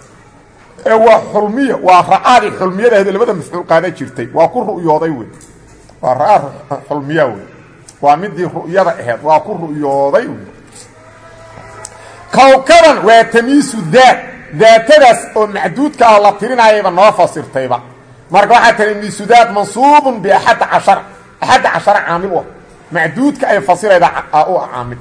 Ee waa xulmiya waa ra'aadii xulmiyadaheedu labada mafcuul qaada jirtay. Waa ku ru'yooday wey. Waa ra'aa xulmiya wey. Waa midii ru'yada aheed waa ku ru'yooday wey. Kowkaban waa tamiisu daat daatadaas oo macduudka ah la tirinayayba noo fasirtayba. Marka waxaa tiri miisudaad mansuubun biaxadda cashara axadda cashara caamil ah macduudka ay fasirayda u caamil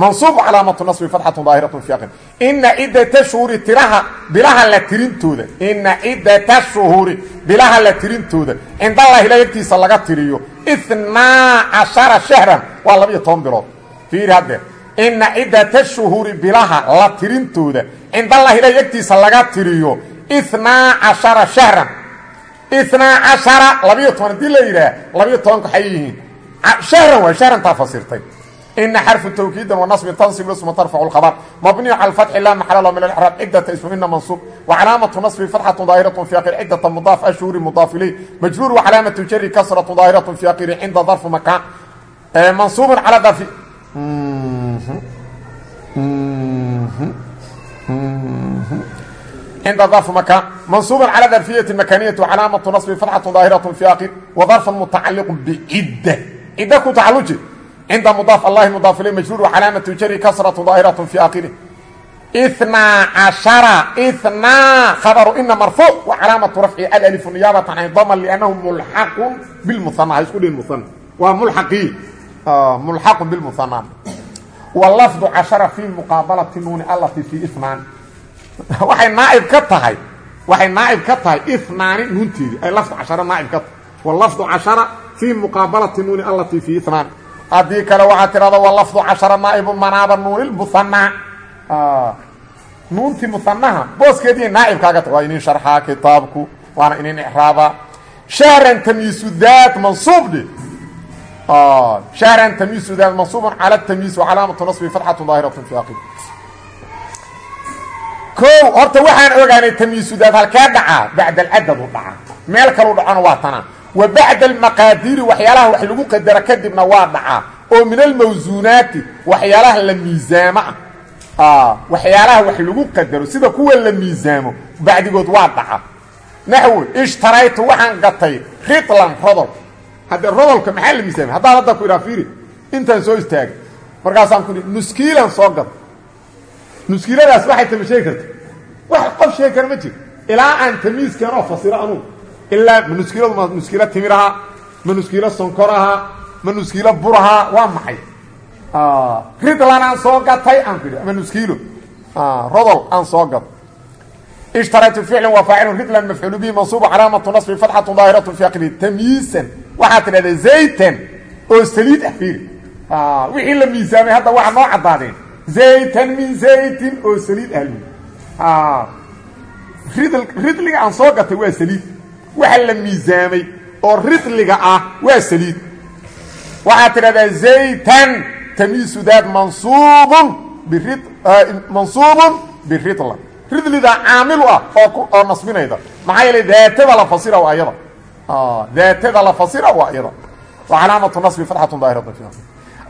mansuub calaamatu nasbi fatxatu daahiratu fi aqin ina ciddata shuhuri tiraha bilaha la tirintooda ina ciddata shuhuri bilaha la tirintooda cindallahi ila agtiisa laga tiriyo inaa cashara shahran waa labiyo toban bilood fiiri haddeer ina ciddata shuhuri bilaha la tirintooda cindallahi ila agtiisa laga tiriyo inaa cashara shahran inaa cashara labiyo toban haddii la yidhaah labiyo tobanka waxay yihiin shahran waa shahrantaa fasirtay ina xarfu tawkiida wanasbi tansib isma tarfacu lkhabar mabniyu cala alfatxi laa maxala lahu min alixraab cidata ismu ina mansuub wa calaamatu nasbi fatxatun daahiratu fi aqir cidata mudaaf ashhuuri mudaaf ileyh majruur wa calaamatu jari kasratu daahiratun fi aqiri cinda darfu makaan mansuubun calaa darfi cinda darfi makaan mansuuban calaa darfiyati makaniyati wacalaamatu nasbi fatxatun daahiratu fi aqir wa darfan mutacaliqu bcidda cidda ku tacaluji cinda mudaaf allahi mudaafile majruur wacalaamatu jari kasratu daahiratu fi aakhiri itnaa cashara itnaa khabaru ina marfuuc wa calaamatu rafci alalifu niyaabatan can dama liannahu mulxaqun bilmuhana ha isku dhihin muhana waa mulxaqii mulxaqun bilmuhana wa lafdu cashara fi muqaabalati nuuni allati fi itnaan waxay naaib ka tahay waxay naaib ka tahay itnaani nuunteedi ay lafdu cashara naaib ka tahay walafdu cashara fi muqaabalati nuuni allati fi itnaan haddii kale waxaa tirahda walafdu cashara naaibu manaaba nuuni muhanaa nuuntii muhanaha booskeedii naaibkaaga waa inin sharxaa kitaabku waana inin ixraabaa shahran tamyiisu daat mansuubdhe shahran tamyiisu daat mansuubun cala tamyiis wacalaamatu nasbi fatxatu daahiratu fi aqib o horta waxaan ogaanay tamyiisudaad halkee dhacaa bacd alcadad u dhaca meel kalu dhacona waa tanaa wa bacda almaqaadiiri waxyaalaha wax lagu qadaro kadibna waa dhacaa oo min almawsuunaati waxyaalaha la miisaamo. Ah waxyaalaha wax lagu qadaro sida kuwa la miisaamo bacdigood waa dhaca naxwo ishtaraytu waxaan gatay ritlan rodol. Haddee rodolka maxaa la miisaamay? Haddaan hadda ku idhaa fiiri intaan soo istaagay. Markaasaan ku nuskiilan soo gata nuskiiladaas waxay tama sheegi wax qof sheegi ma jiro ilaa aan tamiiskeenoo fasiro anugu ilaa ma nuskiiladu ma nuskiilo timir ahaa ma nuskiilo sonkor ahaa ma nuskiilo bur ahaa waa maxay? Ridlan aan soo gatay aan ku idhi ama nuskiilo rodol aan soo gato. Ishtaraytu ficlan waa faacilun ridlan mafcuulu bihi mansuubu calaamatu nasbi fatxatu daahiratu fi aqri tamyiisan waxaad tidhahda zaytan oo saliid ah fiiri. Wixii la miisaamay hadda waxa noo caddaadeen. Zaytan min zaytin oo saliid ah rid ridliga aan soo gatay waa saliid waxa la miisaamay oo ridliga ah waa saliid. Waxaad tidhahdaa zaytan tamyiisu daad mansuubun birid mansuubun biridla. Ridlida caamilu ah oo oo nasbinayda. Maxaa yeelay daatada la fasira waa iyada. Daatada la fasira waa iyada. Wa calaamatu nasbi fatxatun daahiratan fi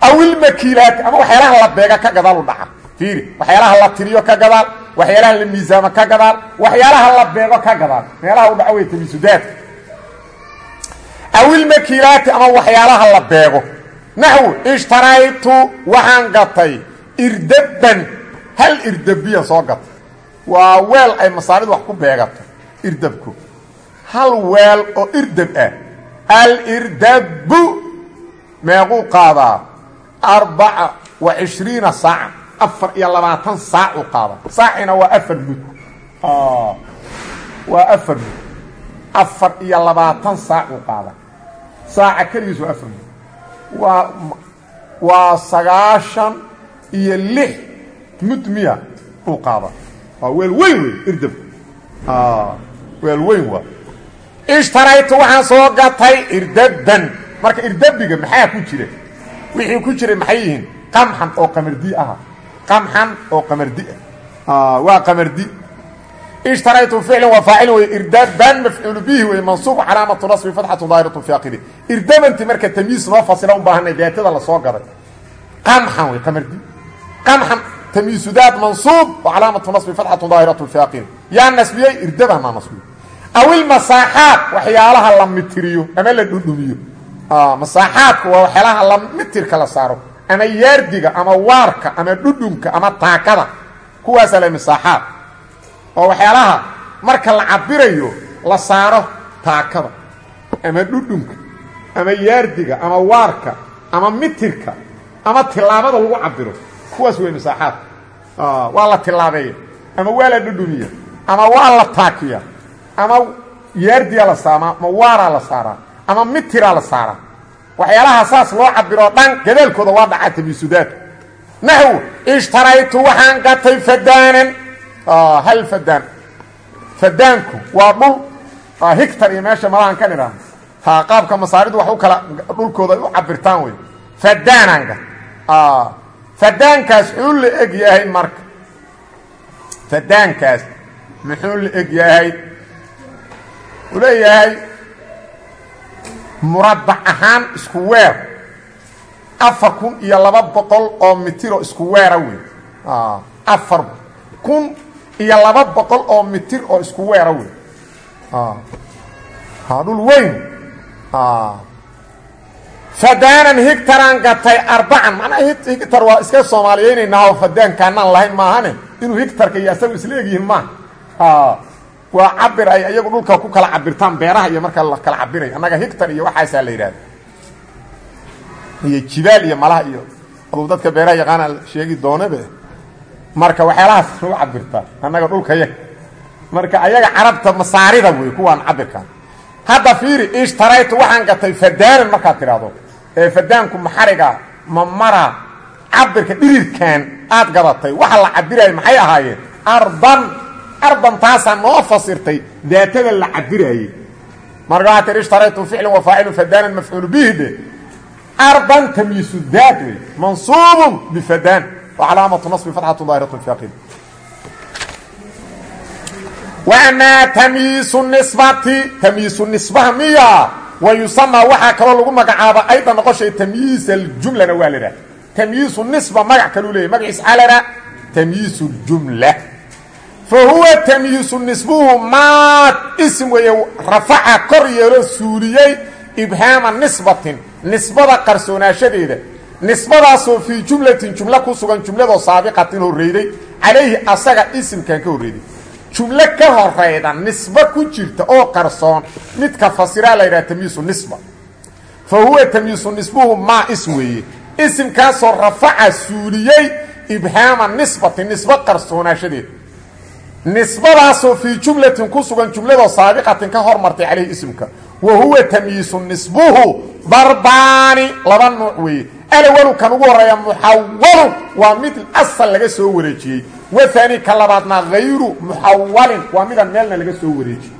aw ilmakiilaati ama waxyaalaha la beega ka gadaal u dhaca. Fiiri waxyaalaha la tiriyo ka gadaal waxyaalaha la miisaamo ka gadaal waxyaalaha la beego ka gadaal. Meelaha u dhaco way tamisudaadka aw ilmakiilaati ama waxyaalaha la beego. Naxwu ishtaraytu waxaan gatay. Irdaban hal irdabiya soo gatay. Waa weel ay masaaridu wax ku beegato irdabku. Hal weel oo irdab ah. Alirdabu meequu qaadaa. Arbaca wa cishriina saaca afar iyo labaatan saac u qaada saacina waa afar mud waa afar mud afar iyo labaatan saac u qaada. Saaca keligiis waa afar mud waa waa sagaashan iyo lix mud miya uu qaada. Waa weel weyn wey irdabku weel weyn waa. Ishtaraytu waxaan soo gatay irdaban marka irdabiga maxaa ku jira? Wixii ku jiray maxay yihiin? Qamxan oo qamardi aha qamxan oo qamardi ah. Waa qamardi. Ishtaraytu ficlan waa faacil wey irdaban mafcuulu bihi wey mansuub calaamatu nasbi fatxatu daahiratu fi aqiri irdabanti marka tamyiis noo fasila u baahanay daatada la soo gaday qamxan wey qamardi. Qamxan tamyiisudaad mansuub wa calaamatu nasbi fatxatu daahiratu fi aqiri yaa nasbiyey irdaban maa nasbiyey aw ilmasaaxaat waxyaalaha la mitiriyo ama la dhudhumiyo. Masaaxaadku waa waxyaalaha la mitirka la saaro ama yaardiga ama waarka ama dhudhunka ama taakada kuwaasaa la masaaxaad oo waxyaalaha marka la cabirayo la saaro taakada ama dhudhunka ama yaardiga ama waarka ama mitirka ama tilaabada lagu cabiro kuwaas wey masaaxaad waa la tilaabeeya ama waa la dhudhumiya ama waa la taakiya ama yaardiyaa la saaraa ama waaraa la saaraa ama mitiraa la saaraa waxyaalaha saas loo cabiroo dhan gadaalkooda waa dhacaa tamisudaadka naxw ishtaraytu waxaan gatay fadaanan. Hal fadaan. Fadaanku waa dhul hictar iyo meesha malahan ka nidhaah ha qaabka masaaridu wax u kala dhulkooda ay u cabirtaan wey fadaanaan gat fadaankaas muxuu la eg yahay marka fadaankaas muxuu la eg yahay? Uu leeyahay murabbac ahaan isku weer afar kun iyo laba boqol oo mitiroo isku weera wey afar kun iyo laba boqol oo mitir oo isku weera wey dhul weyn. Fadaanan higtaraan gatay arbacan manaa higtar waa iska soomaaliyeynaynaaoo fadaankaanaan lahayn maahane? Inuu higtarka iyo asagu isla egyihiin maaha waa cabir ay iyagu dhulka ku kala cabirtaan beeraha iyo marka la kala cabirayo annaga higtar iyo waxaasaa la yidhahda iyo jibaal iyo malaha iyo aduu dadka beeraha yaqaana sheegi doonabe marka waxyaalahaas lagu cabirtaa annaga dhulka yaga marka ayaga carabta masaarida wey kuwaan cabirkaan hadda fiiri ishtaraytu waxaan gatay fadaanan markaad tidhaahdo. Ee fadaanku maxariga ma mara cabirka dhirirkan aad gadatay. Waxa la cabiraya maxay ahaayeen? Ardan ardan taasaa noo fasirtay daatada la cabiraayey marka waxaa tii ishtaraytu ficlun wa faacilu fadaanan mafcuulu bihi de ardan tamyiisu daat wey mansuubun bifadaan wa calaamatu nasbi fatxatu daahiratu fi aqib wamaa tamyiisu nisbati tamyiisu nisbaha miya wa yusamaa waxaa kaloo lagu magacaaba ayda noqoshay tamyiis aljumlana waa la dhaha tamyiisu nisba magac kaluu leeyay magaciis xalana tamyiisu ljumla fa huwa tamyiisu nisbuhu maad isim weeye rafaca kor yeelo suuliyey ibhaama nisbatin nisbada qarsoonaashadeeda nisbadaasoo fii jumlatin jumlo ku sugan jumladoo saabiqatin horreyday calayhi asaga isimkan ka horreyday jumlo ka horayda nisbo ku jirta oo qarsoon midka fasiraa la yidhaha tamyiisu nisba fa huwa tamyiisu nisbuhu maa ism weeye isimkaasoo rafaca suuliyey ibhaama nisbati nisbo qarsoonaashadeeda nisbadaasoo fii jumlatin ku sugan jumladoo saabiqatin ka hormartay calayhi isimka wa huwa tamyiisu nisbuhu darbaani laba nuuc weeye. Alawalu kan ugu horreeya muxawalu waa mid asal laga soo wareejiyey. Waani ka labaadna hayru muxawalin waa midaan meelna laga soo wareejiyey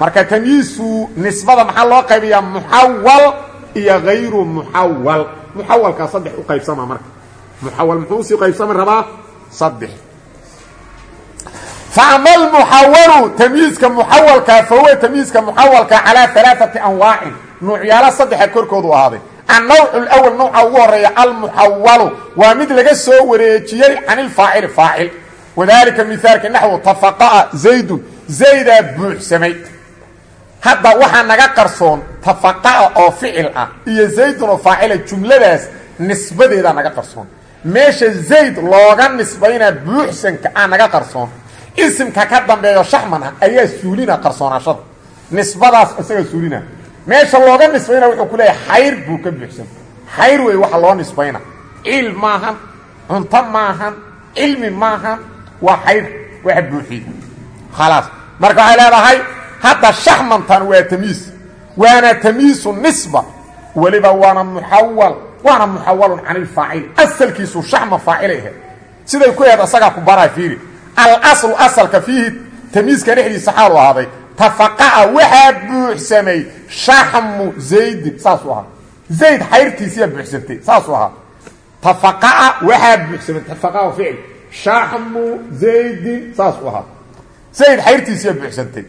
marka tamyiisu nisbada maxaa loo qaybiyaa? Muxawal iyo hayru muxawal. Muxawalkaa saddex u qaybsama marka. Muxawal muxuu u sii qaybsami rabaa? Saddex faama almuxawalu tamyiiska muxawalkaa fa huwa tamyiiska muxawalka calaa alaaati anwaacin nuucyaalo saddexa korkoodu ahaaday annawc اlأwl nawca ugu horreeya almuxawalu waa mid laga soo wareejiyey can ilfaacili faacil wadalika mihaalka naxwu tafaqa'a zaydun zaydaa buuxsamay hadda waxaa naga qarsoon tafaqa'a oo ficil ah iyo zaydun oo faacila jumladaas nisbadeedaa naga qarsoon meesha zayd looga nisbaynaa buuxsanka ah naga qarsoon isimka ka dambeeyo shaxman ah ayaa suulina qarsoonaashada nisbadaas isaga suulina. Meesha looga nisbayna wuxuu ku leeyahay xayr buu ka buuxsan. Xayr wey waxa loo nisbayna. Ciil maahan cunto maahan cilmi maahan waa xayr waxa buuxiye khalaas. Marka waxay leedahay hadda shaxmantan waa tamyiis waana tamyiisu nisba. Weliba waana muxawal waana muxawalun can ilfaacil asalkiisu shaxma faacilay ahayd siday ku aheed asagaa ku baraa fiiri alaslu asalka fiihi tamyiiska dhexdiisa xaalu ahaaday. Tafaqa'a waxaa buuxsamay shaxmu zaydin. Saasuu ahaa. Zayd xayrtiisiyaa buuxsantay saasuu ahaa. Tafaqa'a waxaa buuxsamay. Tafaqaa ficil shaxmu zaydin. Saasuu ahaa. Zayd xayrtiisiyaa buuxsantay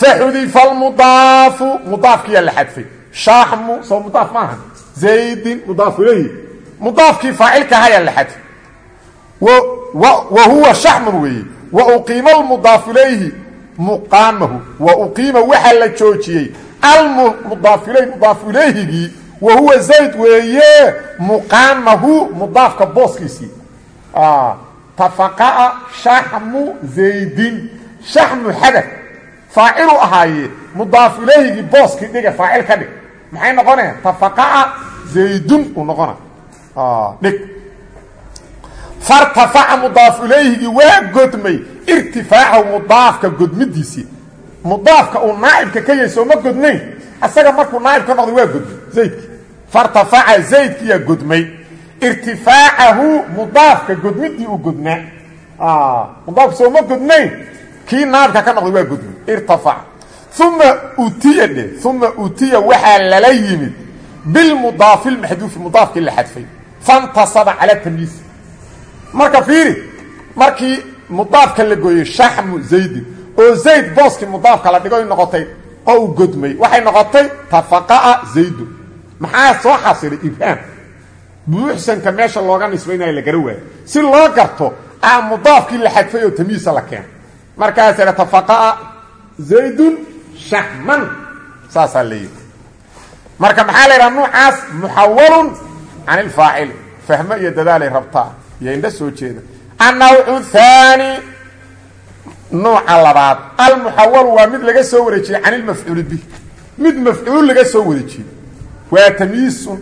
faxudifa almudaafu mudaafkiyaa la xadfay. Shaxmu soo mudaaf maaha zaydin mudaafu ilayhi. Mudaafkii faacilka ahayaa la xadfay wa huwa shaxmun weeye. Wa uqiima almudaafu ilayhi muqaamahu. Wa uqiima waxaa la joojiyey almudaafu ilayh mudaafu ilayhigii wa huwa zayd weeye muqaamahu mudaafka booskiisii tafaqa'a shaxmu zaydin. Shaxmu xadaf faacilu ahaaye mudaafu ilayhigii booskii dhiga faacil ka dhig. Maxay noqonaya tafaqa'a fartafaca mudaaf ilayhigii waa godmay irtifaacahu mudaafka godmidiisii. Mudaafka uu naaibka ka yahay sooma godnayn asaga markuu naaib ka noqday waa godmay. Zaydki fartafaca zaydkiyaa godmay. Irtifaacahu mudaafka godmidii uu godnaa. Mudaafka sooma godnayn kii naaibka ka noqday waa godmay. Irtafaca uma utiya dhe uma utiya waxaa lala yimid bilmudaafi lmaxduufi mudaafkii la marka fiiri markii mudaafka la gooyey shaxmu zaydin oo zayd booskii mudaafka la dhigoy noqotay oo uu godmay. Waxay noqotay tafaqa'a zaydun maxaa soo xasilay ibhaam buuxsanka meesha looga nisbaynayo la gara waayo si loo garto a mudaafkii la xadfay oo tamyiisa la keenay markaasa tafaqa'a zaydun shaxman saasaa marka maxaa la yidhaha nuucaas muxawalun can ilfaacil fahmo iyo dadaalay rabtaa iyo indha soo jeeda. Annawcu haani nuuca labaad. Almuxawalu waa mid laga soo wareejiyey can ilmafcuuli bih mid mafcuul laga soo wareejiyey. Waa tamyiisun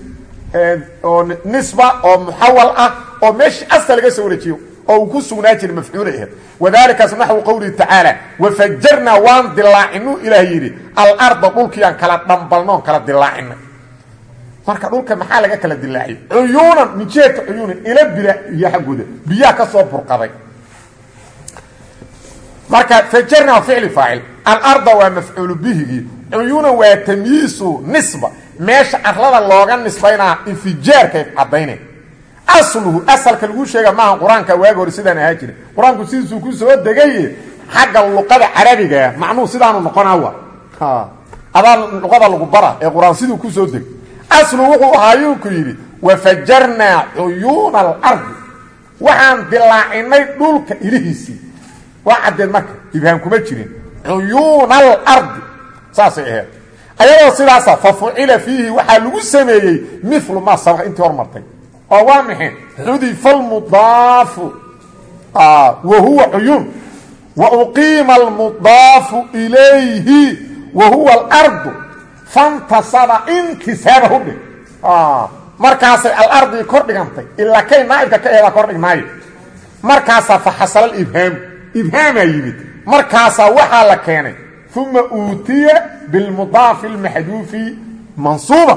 oo nisba oo muxawal ah oo meeshii asal laga soo wareejiyo oo uu ku sugnaa jiray mafcuula aheed. Wadalikaas naxwu qowlihi tacaala wafajarnaa waan dilaacinu ilaah yidhi. Alarda dhulkiiaan kala dhambalnoon kala dilaacinay marka dhulka maxaa laga kala dilaaciyey cuyuunan min jihati cuyuunan ila bira iyo xaggooda biyaha ka soo burqaday marka fajarna waa ficli faacil. Alarda waa mafcuulu bihigii cuyuunan waa tamyiisu nisba. Meesha arlada looga nisbaynaa infijaarkay caddaynay. Asluhu asalka lagu sheega maaha qur'aanka waagi hore sidaan ahaa jira qur'aanku ku soo degaye xagga luqada carabigaa macnuhu sidaanu noqonaa wa adaa luqada lagu bara ee qur'aan ku soo degay aslu wuxuu ahaayuu ku yidhi wafajarnaa cuyuuna alardi. Waxaan dilaacinay dhulka ilihiisii waa caddeed marka ibhaam kuma jirin. Cuyuuna alardi. Saasay ahayd. Ayadoo sidaasa fa fucila fiihi waxaa lagu sameeyey milu maa sabaqa intii hormartay oo waa maxay xudifa almudaafu. Wa huwa cuyuun. Wa fantasaba intisaabahu dhig. Markaasay alardii kor dhigantay ilaa kay naaibka ka eedaa kor dhignaayo markaasaa fa xasala ibhaamu ibhaamaa yimid. Markaasaa waxaa la keenay uma uutiya bilmudaafi almaxduufi mansuuba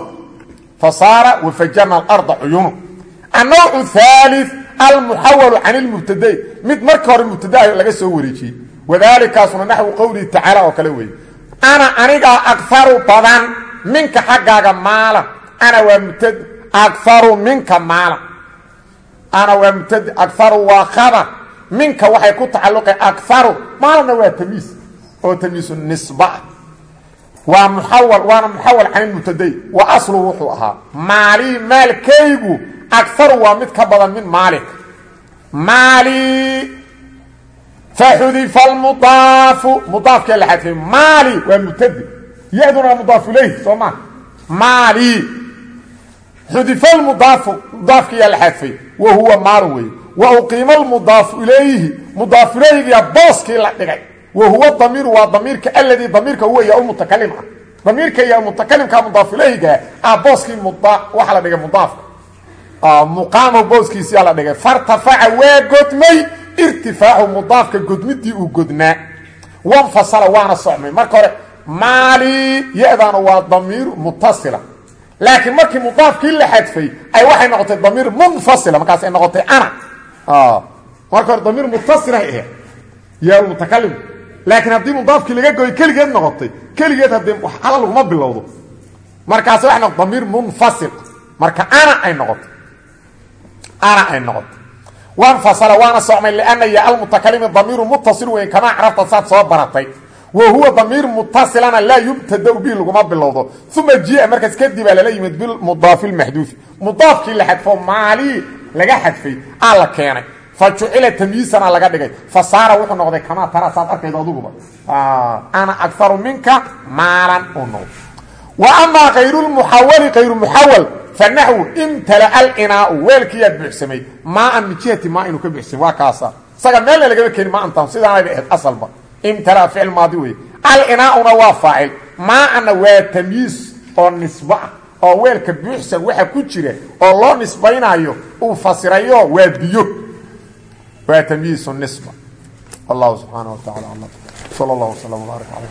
fa saara wafajarna alarda cuyunu. Annawcu haali almuxawalu can ilmubtadai mid marka hore laga soo wareejiyey wadaalikaasuna naxwu qowlihi tacaala oo kale weeye ana anigaa akaru badan minka xaggaaga maalan ana waa mubtad akaru minka maalan ana waa mubtad akaru waa khabar. Minka waxay ku tacalluqeen akaru maalanna waa tamyiis oo tamyiisu nisba. Waa muxawal waana muxawal can ilmubtadai wa aslu wuxuu ahaa maalii maalkaygu akaru waa mid ka badan min maalik. Maali faxudifa almudaafu mudaafkee la xadfay maali waa mubtadi ya-duna waa mudaaf ilayh soo maa maali xudifa almudaafu mudaafkiyaa la xadfay wa huwa maal wey wa uqiima almudaafu ilayhi mudaaf ilayhigiyaa booskii la dhigay wa huwa damiiru waa damiirka aladii damiirka huwa yaa mutakalim ah damiirka yaa mutakalimka mudaaf ilayhiga ah booskii waxaa la dhigay mudaafka muqaamo booskiisiyaa la dhigay fartafaca waa godmay irtifaacu mudaafka godmidii uu godnaa. Wanfasala waana socmay. Marka hore maali ya-daana waa damiir mutasila laakiin markii mudaafkii la xadfay ay waxay noqotay damiir munfasila. Markaas ay noqotay ana. Marka hore damiir mutasilahay ahayd. Yaa mutakalim laakiin haddii mudaafkii laga goy keligeed noqotay. Keligeed haddii hala laguma bilowdo. Markaas noqotay damiir munfasil. Marka ana ay noqotay. Ana ay noqotay wanfasala waana socmay liana ya almutakalimi damiiru mutasil weyn kamaa carabta saad soo baratay. Wa huwa damiir mutasilana laa yubtada bihi laguma bilowdo. Uma jia markaas kadibaa lala yimid bilmudaafi lmaxduufi mudaafkii la xadfo maalii laga xadfay aa la keenay. Fa jucila tamyiisana laga dhigay. Fa saara wuxuu noqday kamaa tara saad arkaydo aduguba. Ana akaru minka maalan wa amaa kayru lmuxawali kayru muxawal fanaxwu imtala alinaau weelkiiyaa buuxsamay maaan min jihati maa inuu ka buuxsamay waa kaasa. Isaga meelna lagama keeni maantan sidaanayba ahayd asalba. Imtala ficil maadi wey alinaa'una waa faacil maana waa tamyiis oo nisbo ah oo weelka buuxsan waxa ku jira oo loo nisbaynaayo uu fasirayo waa biyo. Waa tamyiisu nisba. Allahu subxaana wa tacala alam sala allahu waslama wbaarak calay